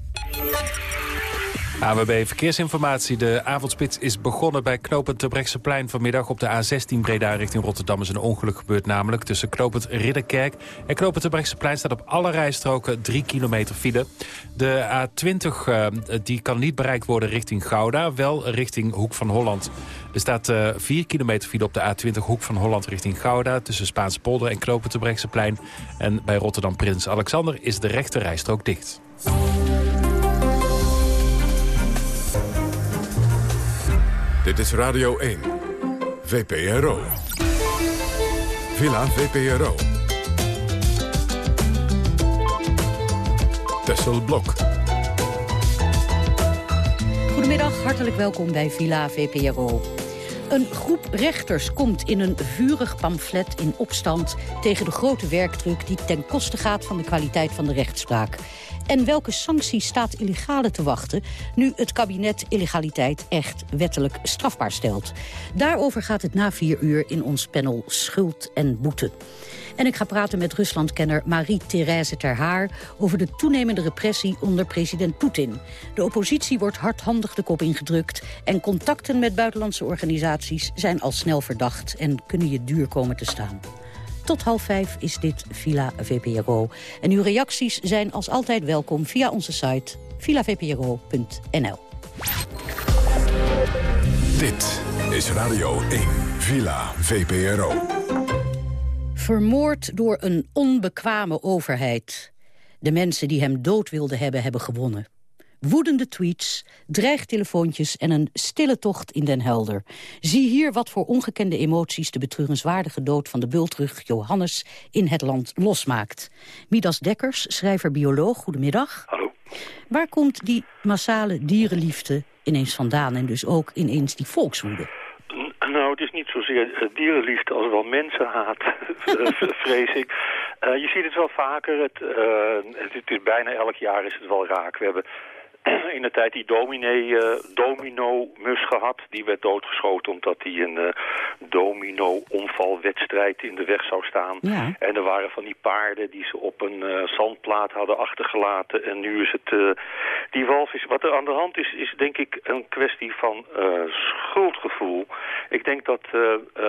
AWB Verkeersinformatie. De avondspits is begonnen bij knooppunt Terbrechtseplein vanmiddag. Op de A16 Breda richting Rotterdam is een ongeluk gebeurd. Namelijk tussen knooppunt Ridderkerk en knooppunt Terbrechtseplein... staat op alle rijstroken 3 kilometer file. De A20 uh, die kan niet bereikt worden richting Gouda. Wel richting Hoek van Holland. Er staat uh, 4 kilometer file op de A20 Hoek van Holland richting Gouda... tussen Spaanse polder en knooppunt Terbrechtseplein. En bij Rotterdam Prins Alexander is de rechte rijstrook dicht. Dit is Radio 1. VPRO. Villa VPRO. Tessel Blok. Goedemiddag, hartelijk welkom bij Villa VPRO. Een groep rechters komt in een vurig pamflet in opstand... tegen de grote werkdruk die ten koste gaat van de kwaliteit van de rechtspraak. En welke sancties staat illegale te wachten... nu het kabinet illegaliteit echt wettelijk strafbaar stelt? Daarover gaat het na vier uur in ons panel Schuld en Boete. En ik ga praten met Ruslandkenner Marie-Thérèse Ter Haar... over de toenemende repressie onder president Poetin. De oppositie wordt hardhandig de kop ingedrukt... en contacten met buitenlandse organisaties zijn al snel verdacht... en kunnen je duur komen te staan. Tot half vijf is dit Villa VPRO. En uw reacties zijn als altijd welkom via onze site villavpro.nl. Dit is Radio 1, Villa VPRO. Vermoord door een onbekwame overheid. De mensen die hem dood wilden hebben, hebben gewonnen. Woedende tweets, dreigtelefoontjes en een stille tocht in Den Helder. Zie hier wat voor ongekende emoties de betreurenswaardige dood van de bultrug Johannes in het land losmaakt. Midas Dekkers, schrijver-bioloog, goedemiddag. Hallo. Waar komt die massale dierenliefde ineens vandaan en dus ook ineens die volkswoede? Nou, het is niet zozeer dierenliefde als wel mensenhaat, vrees ik. Uh, je ziet het wel vaker. Het, uh, het, is bijna elk jaar is het wel raak. We hebben in de tijd die dominee, uh, domino-mus gehad. Die werd doodgeschoten omdat hij een uh, domino-omvalwedstrijd in de weg zou staan. Ja. En er waren van die paarden die ze op een uh, zandplaat hadden achtergelaten. En nu is het die walvis. Wat er aan de hand is, is denk ik een kwestie van schuldgevoel. Ik denk dat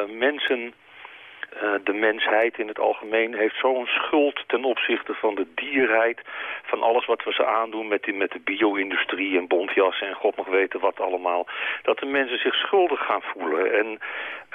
mensen de mensheid in het algemeen heeft zo'n schuld ten opzichte van de dierheid. Van alles wat we ze aandoen met, die, met de bio-industrie en bontjassen en god nog weten wat allemaal. Dat de mensen zich schuldig gaan voelen. En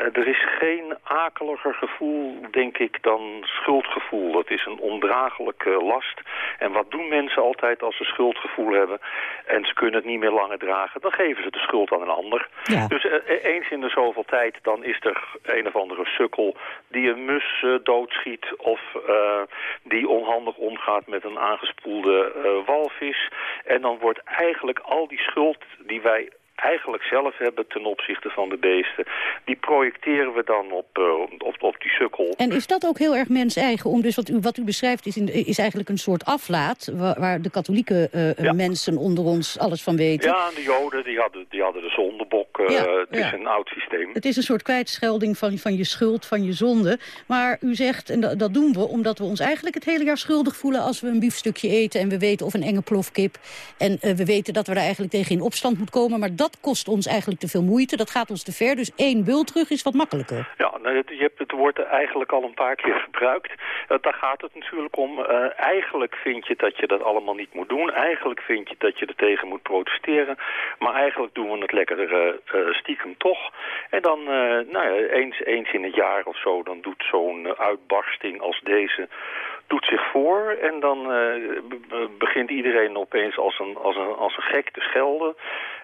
uh, er is geen akeliger gevoel, denk ik, dan schuldgevoel. Het is een ondraaglijke last. En wat doen mensen altijd als ze schuldgevoel hebben en ze kunnen het niet meer langer dragen? Dan geven ze de schuld aan een ander. Ja. Dus uh, eens in de zoveel tijd, dan is er een of andere sukkel die een mus uh, doodschiet of uh, die onhandig omgaat met een aangespoelde uh, walvis. En dan wordt eigenlijk al die schuld die wij eigenlijk zelf hebben ten opzichte van de beesten. Die projecteren we dan op, uh, op, op die sukkel. En is dat ook heel erg mens-eigen? Om dus wat u, wat u beschrijft is, in, is eigenlijk een soort aflaat... waar, waar de katholieke uh, ja. mensen onder ons alles van weten. Ja, de joden die hadden, die hadden de zondebok. Uh, ja, het is een oud systeem. Het is een soort kwijtschelding van, van je schuld, van je zonde. Maar u zegt, en dat, dat doen we omdat we ons eigenlijk het hele jaar schuldig voelen... als we een biefstukje eten en we weten of een enge plofkip... en we weten dat we daar eigenlijk tegen in opstand moet komen... maar dat dat kost ons eigenlijk te veel moeite. Dat gaat ons te ver. Dus één bultrug is wat makkelijker. Ja, nou, je hebt het woord eigenlijk al een paar keer gebruikt. Uh, daar gaat het natuurlijk om. Uh, eigenlijk vind je dat je dat allemaal niet moet doen. Eigenlijk vind je dat je er tegen moet protesteren. Maar eigenlijk doen we het lekker uh, stiekem toch. En dan, nou ja, eens, eens in het jaar of zo, dan doet zo'n uitbarsting als deze doet zich voor en dan begint iedereen opeens als een, als, als een gek te schelden.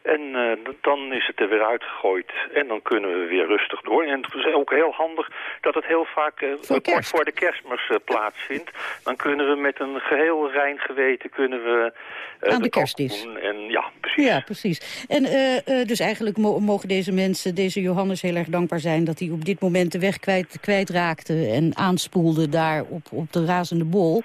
En uh, dan is het er weer uitgegooid en dan kunnen we weer rustig door. En het is ook heel handig dat het heel vaak uh, voor kort voor de kerstmis uh, plaatsvindt. Dan kunnen we met een geheel rein geweten kunnen we... Aan de, de kerstdis. En ja, precies. Ja, precies. En dus eigenlijk mo mogen deze mensen, deze Johannes heel erg dankbaar zijn... dat hij op dit moment de weg kwijt, kwijtraakte en aanspoelde daar op, op de razende bol.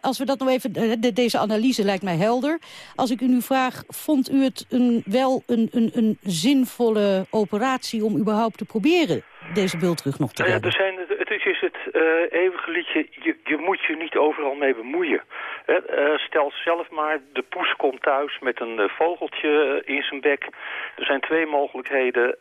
Als we dat nog even, de, deze analyse lijkt mij helder. Als ik u nu vraag, vond u het een, wel een, een, een zinvolle operatie om überhaupt te proberen deze terug nog te nou ja, er zijn, het is, is het uh, eeuwige liedje, je, je moet je niet overal mee bemoeien. Uh, stel zelf maar, de poes komt thuis met een uh, vogeltje in zijn bek. Er zijn twee mogelijkheden.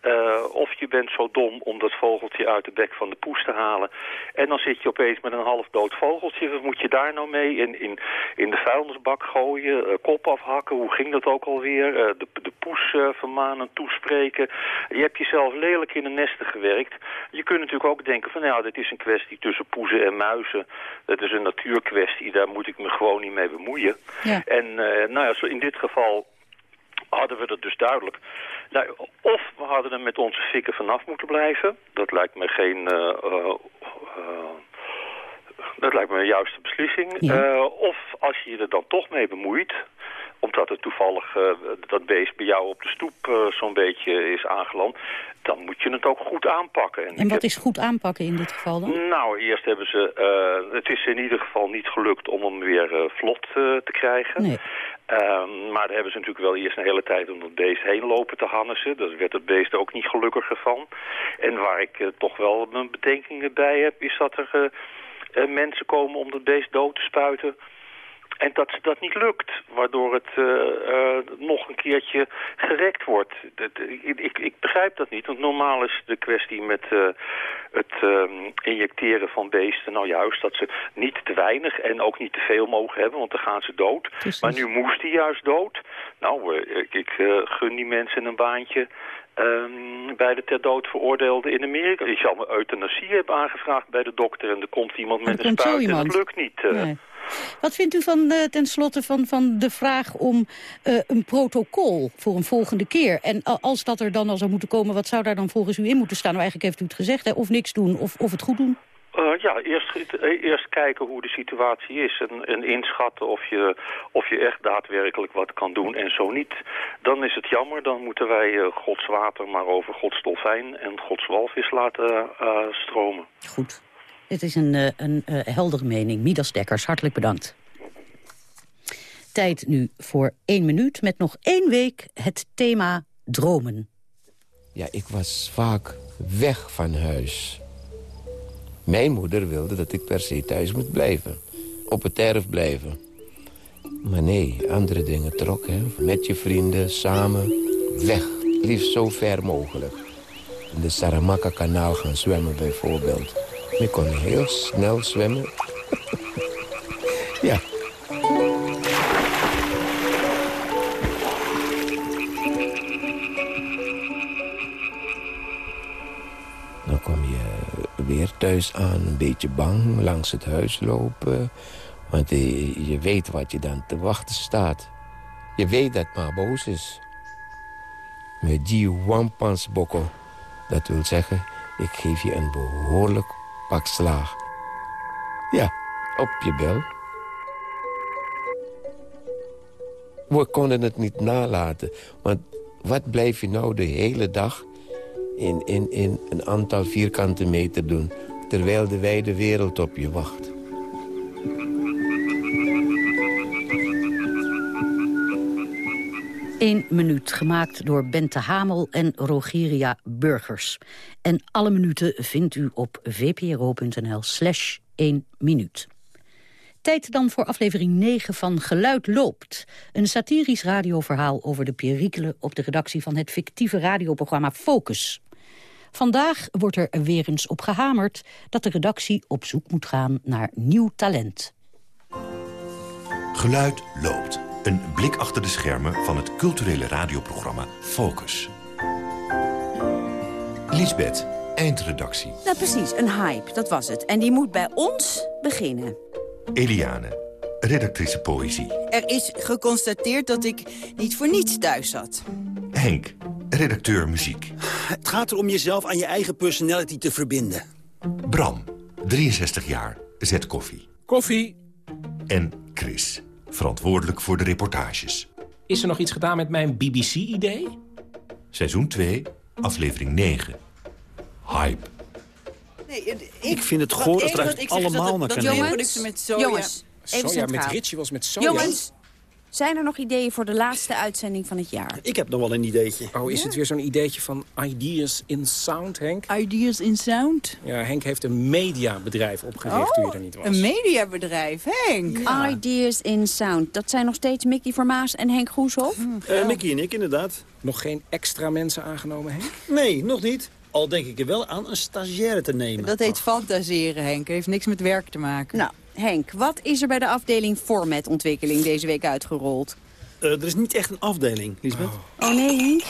of je bent zo dom om dat vogeltje uit de bek van de poes te halen. En dan zit je opeens met een half dood vogeltje. Wat moet je daar nou mee? In, in, in de vuilnisbak gooien, kop afhakken. Hoe ging dat ook alweer? de, de poes vermanen, toespreken. Je hebt jezelf lelijk in een nesten gewerkt. Je kunt natuurlijk ook denken van, nou, dit is een kwestie tussen poezen en muizen. Dat is een natuurkwestie, daar moet ik me gewoon niet mee bemoeien. Ja. En uh, nou ja, in dit geval hadden we dat dus duidelijk. Nou, of we hadden er met onze fikken vanaf moeten blijven. Dat lijkt me geen... Uh, uh, dat lijkt me een juiste beslissing. Ja. of als je je er dan toch mee bemoeit omdat het toevallig uh, dat beest bij jou op de stoep uh, zo'n beetje is aangeland... dan moet je het ook goed aanpakken. En, en wat is goed aanpakken in dit geval dan? Nou, eerst hebben ze... Het is in ieder geval niet gelukt om hem weer vlot te krijgen. Nee. Um, maar daar hebben ze natuurlijk wel eerst een hele tijd om het beest heen lopen te hannesen. Daar werd het beest ook niet gelukkiger van. En waar ik toch wel mijn bedenkingen bij heb... is dat er mensen komen om het beest dood te spuiten... En dat dat niet lukt, waardoor het uh, uh, nog een keertje gerekt wordt. Dat, ik, ik, ik, begrijp dat niet, want normaal is de kwestie met uh, het injecteren van beesten... nou juist dat ze niet te weinig en ook niet te veel mogen hebben, want dan gaan ze dood. Precies. Maar nu moest hij juist dood. Nou, ik, ik gun die mensen een baantje Um, bij de ter dood veroordeelde in Amerika. Je zal me euthanasie hebben aangevraagd bij de dokter... en er komt iemand met een spuit en dat lukt niet. Uh. Nee. Wat vindt u van, ten slotte van, van de vraag om uh, een protocol voor een volgende keer? En als dat er dan al zou moeten komen, wat zou daar dan volgens u in moeten staan? Nou, eigenlijk heeft u het gezegd, hè? of niks doen of, of het goed doen. Uh, ja, eerst, eerst kijken hoe de situatie is en, en, inschatten of je, of je echt daadwerkelijk wat kan doen en zo niet. Dan is het jammer, dan moeten wij uh, Gods water maar over Gods dolfijn en Gods walvis laten uh, stromen. Goed. Dit is een, uh, een uh, heldere mening. Midas Dekkers, hartelijk bedankt. Tijd nu voor één minuut met nog één week het thema dromen. Ja, ik was vaak weg van huis. Mijn moeder wilde dat ik per se thuis moet blijven. Op het erf blijven. Maar nee, andere dingen trok, hè. Met je vrienden, samen, weg. Liefst zo ver mogelijk. In de Saramaka-kanaal gaan zwemmen bijvoorbeeld. Ik kon heel snel zwemmen. ja. Dan kom je weer thuis aan, een beetje bang, langs het huis lopen. Want je, je weet wat je dan te wachten staat. Je weet dat maar boos is. Met die wampans bokkel. Dat wil zeggen, ik geef je een behoorlijk pak slaag. Ja, op je bel. We konden het niet nalaten. Want wat blijf je nou de hele dag in, in, in een aantal vierkante meter doen... terwijl de wijde wereld op je wacht? Eén minuut, gemaakt door Bente Hamel en Rogeria Burgers. En alle minuten vindt u op vpro.nl slash 1 minuut. Tijd dan voor aflevering 9 van Geluid loopt. Een satirisch radioverhaal over de perikelen op de redactie van het fictieve radioprogramma Focus. Vandaag wordt er weer eens op gehamerd dat de redactie op zoek moet gaan naar nieuw talent. Geluid loopt. Een blik achter de schermen van het culturele radioprogramma Focus. Lisbeth, eindredactie. Nou precies, een hype, dat was het. En die moet bij ons beginnen. Eliane, redactrice poëzie. Er is geconstateerd dat ik niet voor niets thuis zat. Henk, redacteur muziek. Het gaat erom jezelf aan je eigen personality te verbinden. Bram, 63 jaar, zet koffie. Koffie. En Chris, verantwoordelijk voor de reportages. Is er nog iets gedaan met mijn BBC-idee? Seizoen 2, aflevering 9. Hype. Nee, Ik vind het goor als eruit allemaal naar kanelen. Jongens, met soja. Jongens, Soja met centraal. rituals met soja. Jongens, zijn er nog ideeën voor de laatste uitzending van het jaar? Ik heb nog wel een ideetje. Oh, is het weer zo'n ideetje van Ideas in Sound, Henk? Ideas in Sound? Ja, Henk heeft een mediabedrijf opgericht toen je er niet was. Oh, een mediabedrijf, Henk. Ideas in Sound. Dat zijn nog steeds Mickey Vermaas en Henk Groeshoff? Eh, Mickey en ik, inderdaad. Nog geen extra mensen aangenomen, Henk? Nee, nog niet. Al denk ik er wel aan een stagiaire te nemen. Dat heet fantaseren, Henk. Heeft niks met werk te maken. Nou, Henk, wat is er bij de afdeling formatontwikkeling deze week uitgerold? Eh, er is niet echt een afdeling, Lisbeth. Oh nee, Henk?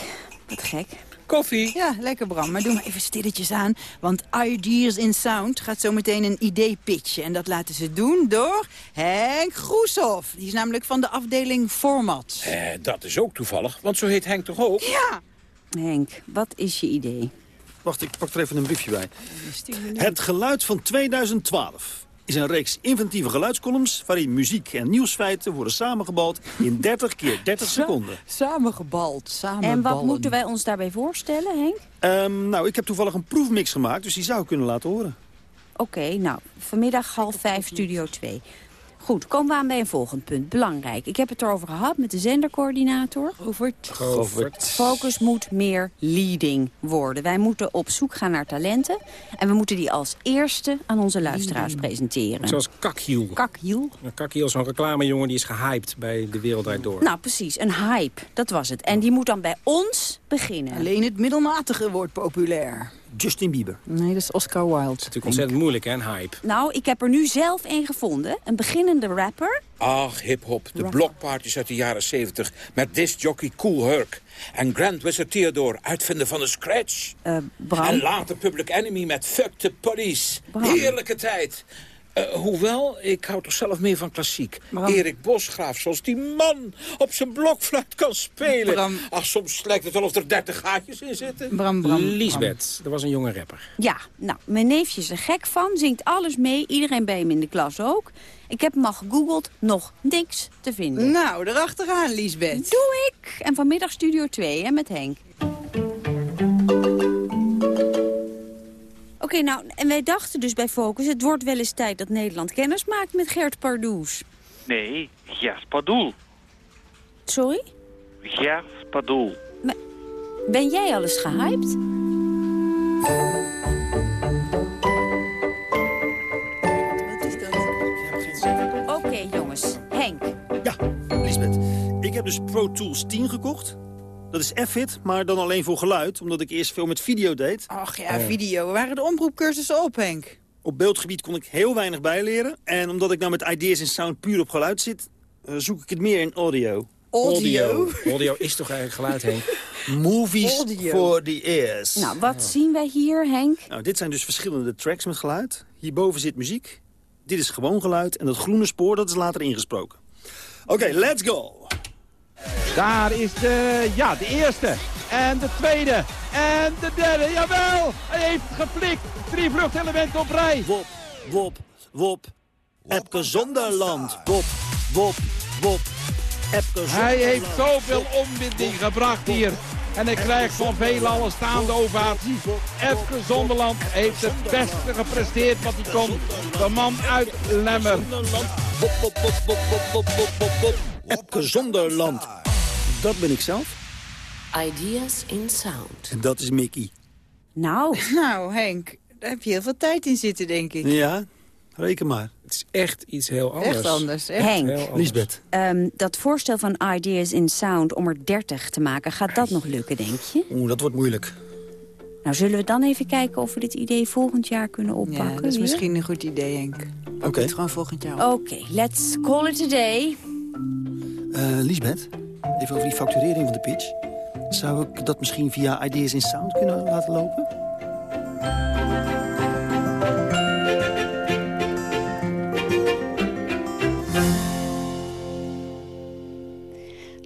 Wat gek. Koffie. Ja, lekker Bram. Maar doe maar even stilletjes aan. Want Ideas in Sound gaat zo meteen een idee pitchen. En dat laten ze doen door Henk Groeshoff. Die is namelijk van de afdeling Format. Eh, dat is ook toevallig, want zo heet Henk toch ook? Ja. Henk, wat is je idee? Wacht, ik pak er even een briefje bij. Het geluid van 2012 is een reeks inventieve geluidscolumns... waarin muziek en nieuwsfeiten worden samengebald in 30 keer 30 seconden. Samengebald, samenballen. En wat moeten wij ons daarbij voorstellen, Henk? Ehm, nou, ik heb toevallig een proefmix gemaakt, dus die zou ik kunnen laten horen. Oké, nou, vanmiddag half vijf, Studio 2. Goed, komen we aan bij een volgend punt. Belangrijk. Ik heb het erover gehad met de zendercoördinator. Govert. Govert. Focus moet meer leading worden. Wij moeten op zoek gaan naar talenten. En we moeten die als eerste aan onze luisteraars presenteren. Zoals Kakhiel. Kakhiel? Kakhiel is zo'n reclamejongen die is gehyped bij De Wereld Door. Nou, precies. Een hype. Dat was het. En die moet dan bij ons beginnen. Alleen het middelmatige wordt populair. Justin Bieber. Nee, dat is Oscar Wilde. Het is natuurlijk ontzettend moeilijk, hè, een hype. Nou, ik heb er nu zelf een gevonden. Een beginnende rapper. Ach, hip-hop, de blockparties uit de jaren 70 met discjockey Cool Herc. En Grand Wizard Theodore, uitvinder van de scratch. Eh, Bram. En later Public Enemy met Fuck the Police. Bram. Heerlijke tijd. Eh, hoewel, ik hou toch zelf meer van klassiek. Bram. Erik Bosgraaf, zoals die man op zijn blokfluit kan spelen. Bram. Ach, soms lijkt het wel of er 30 gaatjes in zitten. Bram, Bram. Lisbeth, dat was een jonge rapper. Ja, nou, mijn neefje is er gek van. Zingt alles mee. Iedereen bij hem in de klas ook. Ik heb hem al gegoogeld. Nog niks te vinden. Nou, erachteraan, Lisbeth. Doe ik. En vanmiddag Studio 2, hè, met Henk. Oké, nou, en wij dachten dus bij Focus... het wordt wel eens tijd dat Nederland kennis maakt met Gert Pardoes. Nee, Gers Padoel. Sorry? Gers Padoel. Ben jij al eens gehyped? Oké, jongens. Henk. Ja, Lisbeth. Ik heb dus Pro Tools 10 gekocht. Dat is F-Fit, maar dan alleen voor geluid, omdat ik eerst veel met video deed. Ach ja, video. We waren de omroepcursussen op, Henk. Op beeldgebied kon ik heel weinig bijleren. En omdat ik nou met Ideas in Sound puur op geluid zit, eh, zoek ik het meer in audio. Audio? Audio is toch eigenlijk geluid, Henk? Movies Audio. for the ears. Nou, wat zien wij hier, Henk? Nou, dit zijn dus verschillende tracks met geluid. Hierboven zit muziek. Dit is gewoon geluid. En dat groene spoor, dat is later ingesproken. Oké, let's go. Daar is de, ja, de eerste. En de tweede. En de derde. Jawel! Hij heeft geflikt. Drie vluchtelementen op rij. Wop, wop, wop. Epke Zonderland. Wop, wop, wop. Epke Hij heeft zoveel omwinding gebracht hier. En hij krijgt van veelal een staande ovatie. Epke Zonderland heeft het beste gepresteerd wat hij kon. De man uit Lemmer. Zonderland. Wop, wop, wop, wop, wop, wop, wop. Epke Zonderland. Dat ben ik zelf. Ideas in Sound. En dat is Mickey. Nou. Nou, Henk, daar heb je heel veel tijd in zitten, denk ik. Ja, reken maar. Het is echt iets heel anders. Echt anders, echt. Henk. Heel anders. Lisbeth. Ehm, dat voorstel van Ideas in Sound om er 30 te maken, gaat dat nog lukken, denk je? Oeh, dat wordt moeilijk. Nou, zullen we dan even kijken of we dit idee volgend jaar kunnen oppakken? Ja, dat is misschien een goed idee, Henk. Oké. het gewoon volgend jaar op. Oké, let's call it a day. Eh Lisbeth, even over die facturering van de pitch. Zou ik dat misschien via Ideas in Sound kunnen laten lopen?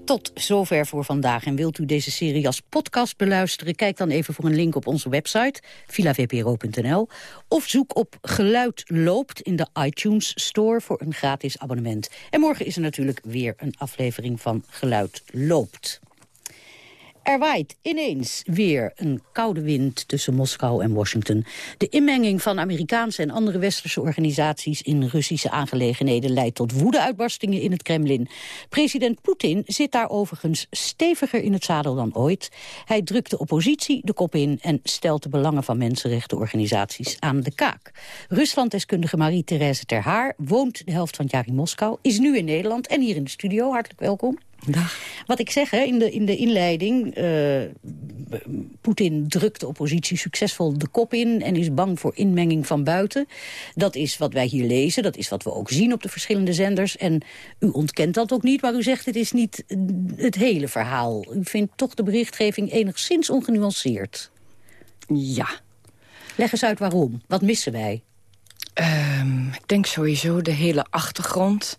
Tot zover voor vandaag. En wilt u deze serie als podcast beluisteren? Kijk dan even voor een link op onze website, villavpro.nl. Of zoek op Geluid Loopt in de iTunes Store voor een gratis abonnement. En morgen is er natuurlijk weer een aflevering van Geluid Loopt. Er waait ineens weer een koude wind tussen Moskou en Washington. De inmenging van Amerikaanse en andere westerse organisaties in Russische aangelegenheden leidt tot woedeuitbarstingen in het Kremlin. President Poetin zit daar overigens steviger in het zadel dan ooit. Hij drukt de oppositie de kop in en stelt de belangen van mensenrechtenorganisaties aan de kaak. Ruslanddeskundige Marie-Therese Ter Haar woont de helft van het jaar in Moskou, is nu in Nederland en hier in de studio. Hartelijk welkom. Dag. Wat ik zeg hè, in, de, in de inleiding, uh, Poetin drukt de oppositie succesvol de kop in... en is bang voor inmenging van buiten. Dat is wat wij hier lezen, dat is wat we ook zien op de verschillende zenders. En u ontkent dat ook niet, maar u zegt het is niet het hele verhaal. U vindt toch de berichtgeving enigszins ongenuanceerd. Ja. Leg eens uit waarom. Wat missen wij? Um, ik denk sowieso de hele achtergrond...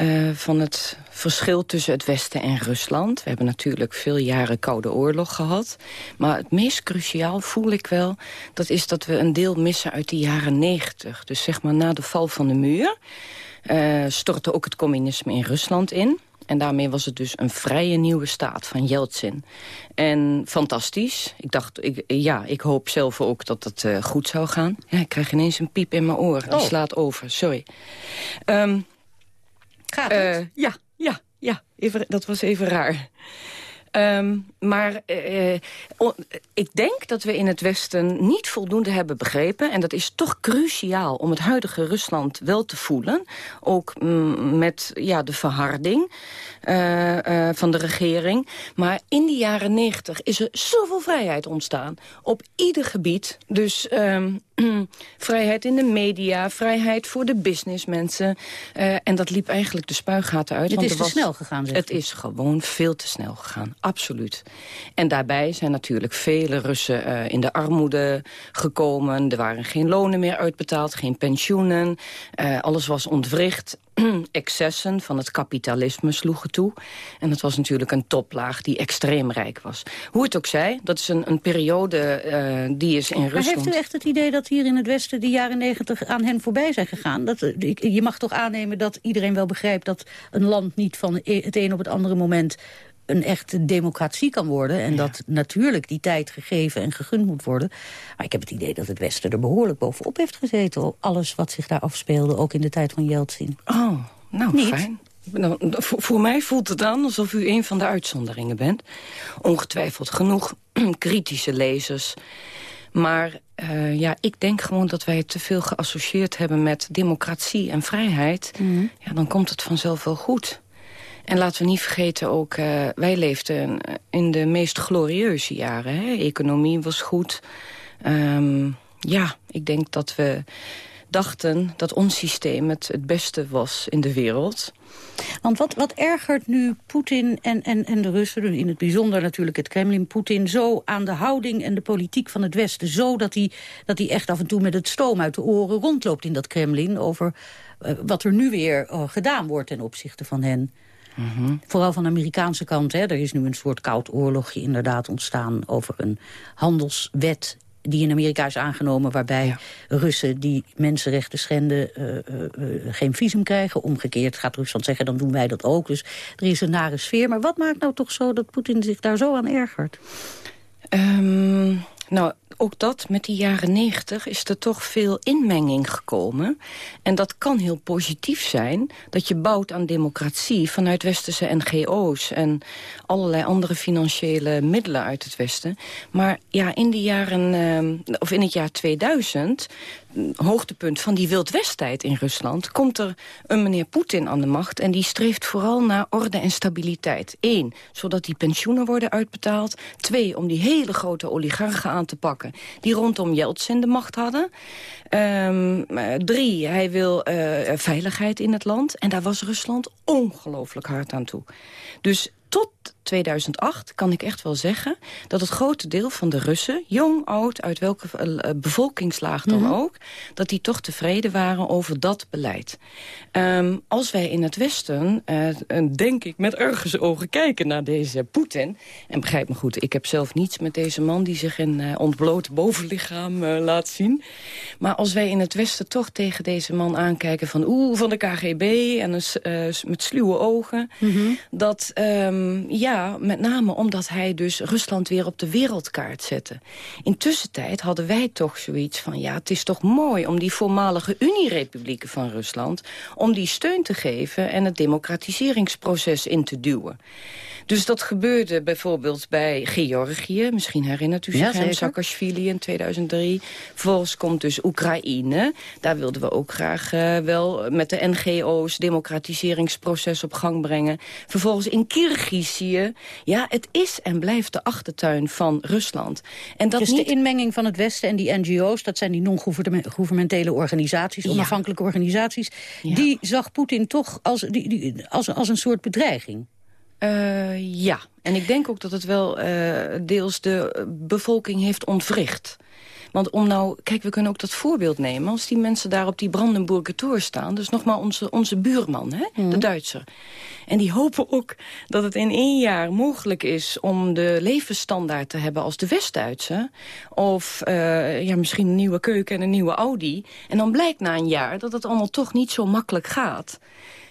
Uh, van het verschil tussen het Westen en Rusland. We hebben natuurlijk veel jaren Koude Oorlog gehad. Maar het meest cruciaal voel ik wel... dat is dat we een deel missen uit de jaren negentig. Dus zeg maar na de val van de muur... Uh, stortte ook het communisme in Rusland in. En daarmee was het dus een vrije nieuwe staat van Yeltsin. En fantastisch. Ik dacht, ik, ja, ik hoop zelf ook dat het uh, goed zou gaan. Ja, ik krijg ineens een piep in mijn oor. Die Oh. slaat over, sorry. Um, Gaat het? Uh, ja, ja, ja. Even, dat was even raar. Um, maar uh, on, ik denk dat we in het Westen niet voldoende hebben begrepen... en dat is toch cruciaal om het huidige Rusland wel te voelen. Ook mm, met ja, de verharding uh, van de regering. Maar in de jaren negentig is er zoveel vrijheid ontstaan. Op ieder gebied. Dus um, vrijheid in de media, vrijheid voor de businessmensen. Uh, en dat liep eigenlijk de spuigaten uit. Het want is te was, snel gegaan, zeg Het is gewoon veel te snel gegaan, absoluut. En daarbij zijn natuurlijk vele Russen uh, in de armoede gekomen. Er waren geen lonen meer uitbetaald, geen pensioenen. Uh, alles was ontwricht. Excessen van het kapitalisme sloegen toe. En dat was natuurlijk een toplaag die extreem rijk was. Hoe het ook zij, dat is een, een periode uh, die is in maar Rusland... heeft u echt het idee dat hier in het Westen de jaren negentig aan hen voorbij zijn gegaan? Dat, je mag toch aannemen dat iedereen wel begrijpt dat een land niet van het een op het andere moment een echte democratie kan worden. En ja. dat natuurlijk die tijd gegeven en gegund moet worden. Maar ik heb het idee dat het Westen er behoorlijk bovenop heeft gezeten. Alles wat zich daar afspeelde, ook in de tijd van Yeltsin. Oh, nou Niet? fijn. Nou, voor, mij voelt het aan alsof u een van de uitzonderingen bent. Ongetwijfeld genoeg kritische lezers. Maar uh, ja, ik denk gewoon dat wij te veel geassocieerd hebben met democratie en vrijheid. Mm. Ja, dan komt het vanzelf wel goed. En laten we niet vergeten ook, uh, wij leefden in de meest glorieuze jaren. Hè? Economie was goed. Um, ja, ik denk dat we dachten dat ons systeem het, het beste was in de wereld. Want wat, wat ergert nu Poetin en, en, en de Russen, in het bijzonder natuurlijk het Kremlin, Poetin, zo aan de houding en de politiek van het Westen, zo dat hij, dat hij echt af en toe met het stoom uit de oren rondloopt in dat Kremlin over uh, wat er nu weer uh, gedaan wordt ten opzichte van hen. Mm -hmm. Vooral van de Amerikaanse kant. Hè. Er is nu een soort koud oorlogje inderdaad ontstaan over een handelswet die in Amerika is aangenomen... waarbij ja. Russen die mensenrechten schenden uh, uh, uh, geen visum krijgen. Omgekeerd gaat Rusland zeggen, dan doen wij dat ook. Dus er is een nare sfeer. Maar wat maakt nou toch zo dat Poetin zich daar zo aan ergert? Um, nou, ook dat, met die jaren negentig is er toch veel inmenging gekomen. En dat kan heel positief zijn, dat je bouwt aan democratie... vanuit westerse NGO's en allerlei andere financiële middelen uit het Westen. Maar ja, in, de jaren, uh, of in het jaar 2000 hoogtepunt van die wildwesttijd in Rusland... komt er een meneer Poetin aan de macht... en die streeft vooral naar orde en stabiliteit. Eén, zodat die pensioenen worden uitbetaald. Twee, om die hele grote oligarchen aan te pakken... die rondom Yeltsin de macht hadden. Um, drie, hij wil uh, veiligheid in het land. En daar was Rusland ongelooflijk hard aan toe. Dus tot 2008 kan ik echt wel zeggen... dat het grote deel van de Russen, jong, oud, uit welke uh, bevolkingslaag dan Mhm. ook... dat die toch tevreden waren over dat beleid. Ehm, als wij in het Westen, eh, eh, denk ik, met ogen kijken naar deze Poetin... en begrijp me goed, ik heb zelf niets met deze man... die zich in eh, ontbloot bovenlichaam eh, laat zien. Maar als wij in het Westen toch tegen deze man aankijken van... oeh, van de KGB en een, eh, met sluwe ogen... dat, ehm, ja, met name omdat hij dus Rusland weer op de wereldkaart zette. Intussen tijd hadden wij toch zoiets van... ja, het is toch mooi om die voormalige Unierepublieken van Rusland... om die steun te geven en het democratiseringsproces in te duwen. Dus dat gebeurde bijvoorbeeld bij Georgië. Misschien herinnert u zich Ja, hem. Saakashvili in 2003. Vervolgens komt dus Oekraïne. Daar wilden we ook graag eh, wel met de NGO's democratiseringsproces op gang brengen. Vervolgens in Kirgizië. Ja, het is en blijft de achtertuin van Rusland. En dat dus niet de inmenging van het Westen en die NGO's... dat zijn die non-governementele organisaties, Ja. onafhankelijke organisaties... die zag Poetin toch als, die, die, als, als een soort bedreiging. Eh, ja, en ik denk ook dat het wel eh, deels de bevolking heeft ontwricht. Want om nou, kijk, we kunnen ook dat voorbeeld nemen... als die mensen daar op die Brandenburger Tor staan... dus nog maar onze, onze buurman, hè, de Duitser. En die hopen ook dat het in één jaar mogelijk is... om de levensstandaard te hebben als de West-Duitse. Of eh, ja, misschien een nieuwe keuken en een nieuwe Audi. En dan blijkt na een jaar dat het allemaal toch niet zo makkelijk gaat.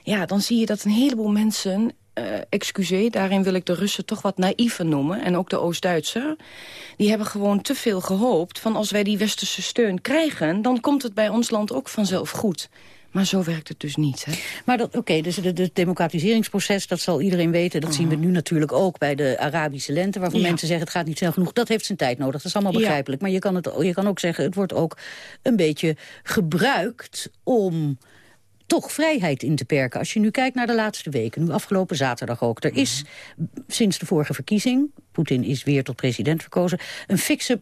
Ja, dan zie je dat een heleboel mensen eh excuseer, daarin wil ik de Russen toch wat naïver noemen... en ook de Oost-Duitser, die hebben gewoon te veel gehoopt... van als wij die westerse steun krijgen... dan komt het bij ons land ook vanzelf goed. Maar zo werkt het dus niet, hè? Maar dat, oké, dus het het democratiseringsproces, dat zal iedereen weten. Dat zien we nu natuurlijk ook bij de Arabische lente... waarvan Ja. mensen zeggen het gaat niet snel genoeg. Dat heeft zijn tijd nodig, dat is allemaal Ja. begrijpelijk. Maar je kan, het, je kan ook zeggen, het wordt ook een beetje gebruikt om toch vrijheid in te perken. Als je nu kijkt naar de laatste weken, nu afgelopen zaterdag ook... er is sinds de vorige verkiezing, Poetin is weer tot president verkozen... een fikse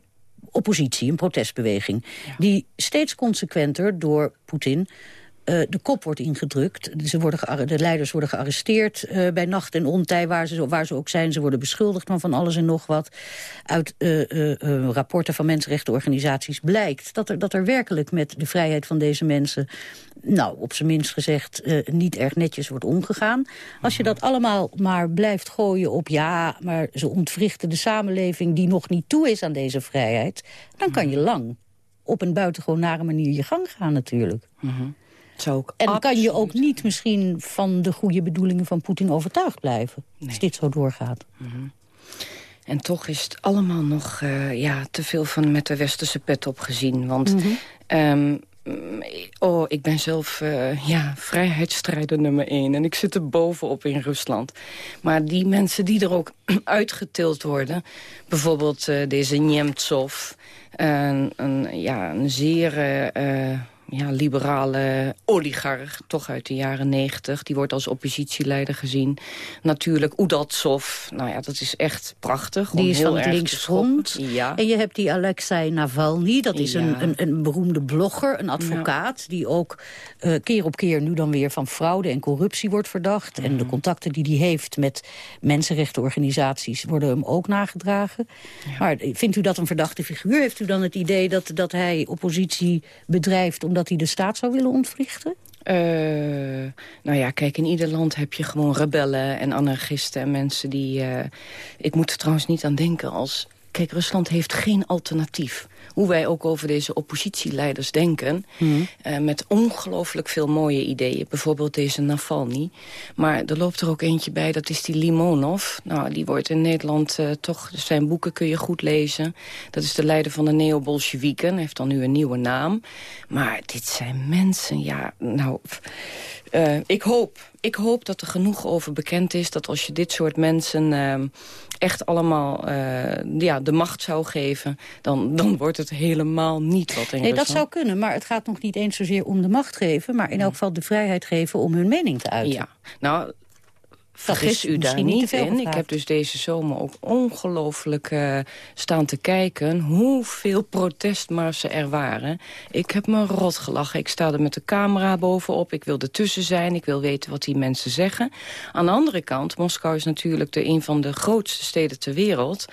oppositie, een protestbeweging... die steeds consequenter door Poetin eh, de kop wordt ingedrukt. Ze worden de leiders worden gearresteerd eh, bij nacht en ontij, waar ze, waar ze ook zijn. Ze worden beschuldigd van van alles en nog wat. Uit eh, rapporten van mensenrechtenorganisaties blijkt... Dat er, dat er werkelijk met de vrijheid van deze mensen... nou, op zijn minst gezegd, eh, niet erg netjes wordt omgegaan. Als je dat allemaal maar blijft gooien op... ja, maar ze ontwrichten de samenleving die nog niet toe is aan deze vrijheid... dan kan je lang op een buitengewoon nare manier je gang gaan natuurlijk. Zou ik En dan kan je ook niet misschien van de goede bedoelingen van Poetin overtuigd blijven. Als dit zo doorgaat. En toch is het allemaal nog eh, ja, te veel van met de westerse pet opgezien. Want Mhm. ehm, mm, oh, ik ben zelf eh, ja, vrijheidsstrijder nummer één. En ik zit er bovenop in Rusland. Maar die mensen die er ook uitgetild worden... bijvoorbeeld eh, deze Nemtsov... Een, een, ja, een zeer eh, ja, liberale oligarch, toch uit de jaren negentig. Die wordt als oppositieleider gezien. Natuurlijk Udatsov, nou ja, dat is echt prachtig. om Die is heel van het linksfront. schoppen. Ja. En je hebt die Alexei Navalny, dat is een, Ja. een, een beroemde blogger, een advocaat... die ook eh, keer op keer nu dan weer van fraude en corruptie wordt verdacht. En Mhm. de contacten die hij heeft met mensenrechtenorganisaties... worden hem ook nagedragen. Maar vindt u dat een verdachte figuur? Heeft u dan het idee dat, dat hij oppositie bedrijft... omdat hij de staat zou willen ontwrichten? Eh, nou ja, kijk, in ieder land heb je gewoon rebellen en anarchisten en mensen die... eh, ik moet er trouwens niet aan denken als... Kijk, Rusland heeft geen alternatief. Hoe wij ook over deze oppositieleiders denken... eh, met ongelooflijk veel mooie ideeën. Bijvoorbeeld deze Navalny. Maar er loopt er ook eentje bij, dat is die Limonov. Nou, die wordt in Nederland eh, toch... Zijn boeken kun je goed lezen. Dat is de leider van de neo-Bolsjewieken. Hij heeft dan nu een nieuwe naam. Maar dit zijn mensen, ja, nou... eh, ik, hoop, ik hoop dat er genoeg over bekend is... dat als je dit soort mensen eh, echt allemaal eh, ja, de macht zou geven... Dan, dan wordt het helemaal niet wat in Nee, dat zou kunnen, maar het gaat nog niet eens zozeer om de macht geven... maar in elk geval de vrijheid geven om hun mening te uiten. Ja, nou, Vergis u daar niet in. Ik heb dus deze zomer ook ongelooflijk uh, staan te kijken... hoeveel protestmarsen er waren. Ik heb me rot gelachen. Ik sta er met de camera bovenop. Ik wil ertussen zijn. Ik wil weten wat die mensen zeggen. Aan de andere kant, Moskou is natuurlijk de, een van de grootste steden ter wereld.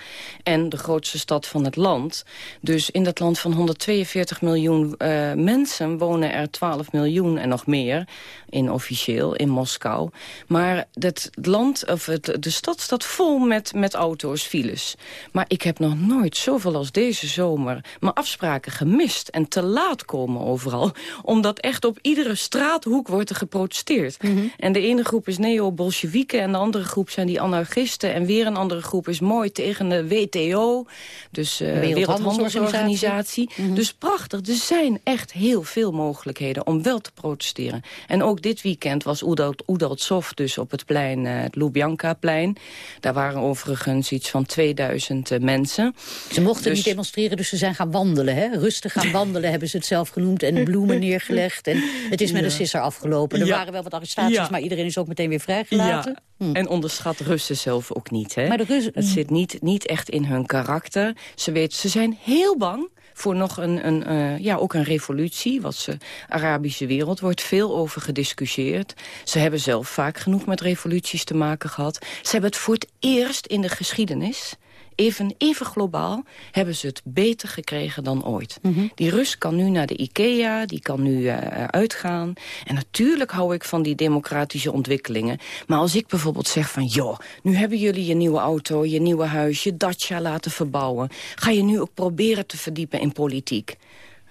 En de grootste stad van het land. Dus in dat land van 142 miljoen uh, mensen wonen er 12 miljoen en nog meer. In officieel, in Moskou. Maar dat het land, of het, de stad staat vol met, met auto's, files. Maar ik heb nog nooit zoveel als deze zomer mijn afspraken gemist. En te laat komen overal. Omdat echt op iedere straathoek wordt er geprotesteerd. Mhm. En de ene groep is neo-bolsjewieken en de andere groep zijn die anarchisten. En weer een andere groep is mooi tegen de WTO. Dus uh, Wereldhandelsorganisatie. Mhm. Dus prachtig. Er zijn echt heel veel mogelijkheden om wel te protesteren. En ook dit weekend was Udaltsov dus op het plein uh, het Lubjanka-plein. Daar waren overigens iets van 2000 uh, mensen. Ze mochten dus... niet demonstreren, dus ze zijn gaan wandelen. Hè? Rustig gaan wandelen hebben ze het zelf genoemd. En bloemen neergelegd. En het is met ja. een sisser afgelopen. Er ja. waren wel wat arrestaties, ja. maar iedereen is ook meteen weer vrijgelaten. Hm. En onderschat Russen zelf ook niet. Hè? Maar de Russen... Het zit niet, niet echt in hun karakter. Ze, weten, ze zijn heel bang voor nog een, een uh, ja, ook een revolutie. Wat ze Arabische wereld wordt veel over gediscussieerd. Ze hebben zelf vaak genoeg met revoluties te maken gehad. Ze hebben het voor het eerst in de geschiedenis even, even globaal, hebben ze het beter gekregen dan ooit. Mhm. Die Rus kan nu naar de IKEA, die kan nu uh, uitgaan. En natuurlijk hou ik van die democratische ontwikkelingen. Maar als ik bijvoorbeeld zeg van... joh, nu hebben jullie je nieuwe auto, je nieuwe huis, je dacha laten verbouwen. Ga je nu ook proberen te verdiepen in politiek?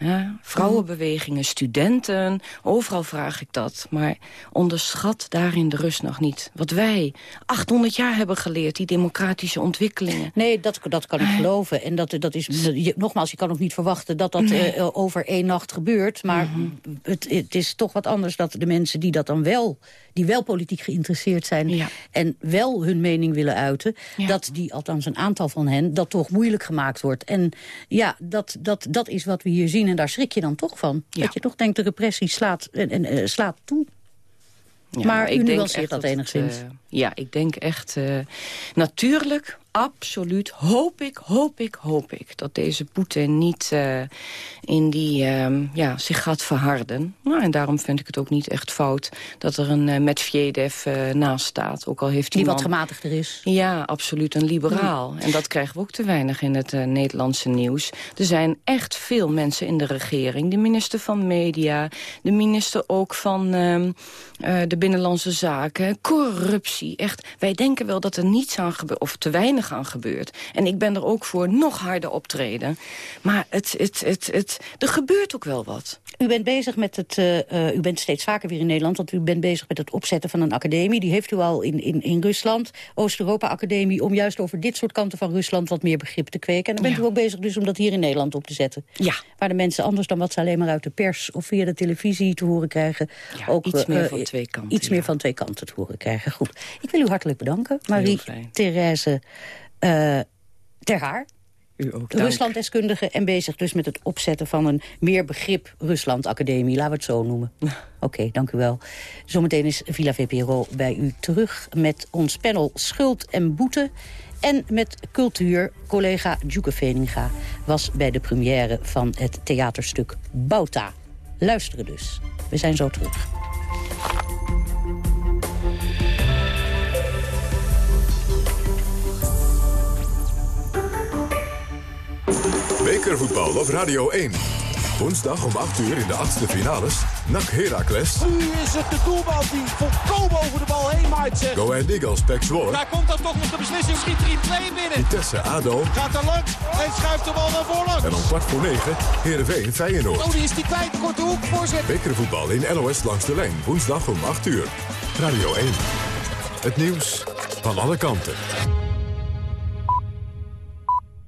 Ja, vrouwenbewegingen, studenten, overal vraag ik dat. Maar onderschat daarin de rust nog niet. Wat wij 800 jaar hebben geleerd, die democratische ontwikkelingen. Nee, dat, dat kan ik geloven. En dat, dat is, je, nogmaals, je kan ook niet verwachten dat dat nee. uh, over één nacht gebeurt. Maar mm -hmm. het, het is toch wat anders dat de mensen die dat dan wel die wel politiek geïnteresseerd zijn... Ja. en wel hun mening willen uiten... Ja. dat die, althans een aantal van hen, dat toch moeilijk gemaakt wordt. En ja, dat, dat, dat is wat we hier zien en daar schrik je dan toch van. Ja. Dat je toch denkt, de repressie slaat, en, en, uh, slaat toe. Ja, maar ik u denk nuanceert dat enigszins. Uh, ja, ik denk echt... Uh, natuurlijk, absoluut, hoop ik, hoop ik, hoop ik... dat deze Poetin niet uh, in die, uh, ja, zich gaat verharden. Nou, en daarom vind ik het ook niet echt fout... dat er een uh, Medvedev uh, naast staat. Ook al heeft die man... wat gematigder is. Ja, absoluut, een liberaal. Ja. En dat krijgen we ook te weinig in het Nederlandse nieuws. Er zijn echt veel mensen in de regering. De minister van Media, de minister ook van ehm, de Binnenlandse Zaken. Corruptie, echt. Wij denken wel dat er niets aan gebeurt, of te weinig aan gebeurt. En ik ben er ook voor nog harder optreden. Maar het, het, het, het, er gebeurt ook wel wat. U bent bezig met het, uh, u bent steeds vaker weer in Nederland... want u bent bezig met het opzetten van een academie. Die heeft u al in, in, in Rusland, Oost-Europa-academie... om juist over dit soort kanten van Rusland wat meer begrip te kweken. En dan bent ja. u ook bezig dus om dat hier in Nederland op te zetten. Ja. Waar de mensen anders dan wat ze alleen maar uit de pers... of via de televisie te horen krijgen... Ja, ook, iets meer uh, van twee kanten. Iets meer van twee kanten te horen krijgen. Goed. Ik wil u hartelijk bedanken, Marie-Therese uh, ter haar. Ruslanddeskundige en bezig dus met het opzetten van een meer begrip Rusland-academie. Laten we het zo noemen. Oké, okay, dank u wel. Zometeen is Villa VPRO bij u terug met ons panel Schuld en Boete. En met cultuur, collega Djoeke Veninga was bij de première van het theaterstuk Bauta. Luisteren dus. We zijn zo terug. Bekervoetbal op Radio 1. Woensdag om 8 uur in de achtste finales. NAC Heracles. Nu is het de doelbal die volkomen over de bal heen maait. Zeg. Go Ahead Eagles, Zwolle. Daar komt dan toch nog de beslissing. Schiet er in 2 binnen. Vitesse ADO. Gaat er langs en schuift de bal naar voren. En om kwart voor 9 Heerenveen Feyenoord. Oh, die is die kwijt. Korte hoek, voorzet. Bekervoetbal in NOS langs de lijn. Woensdag om 8 uur. Radio 1. Het nieuws van alle kanten.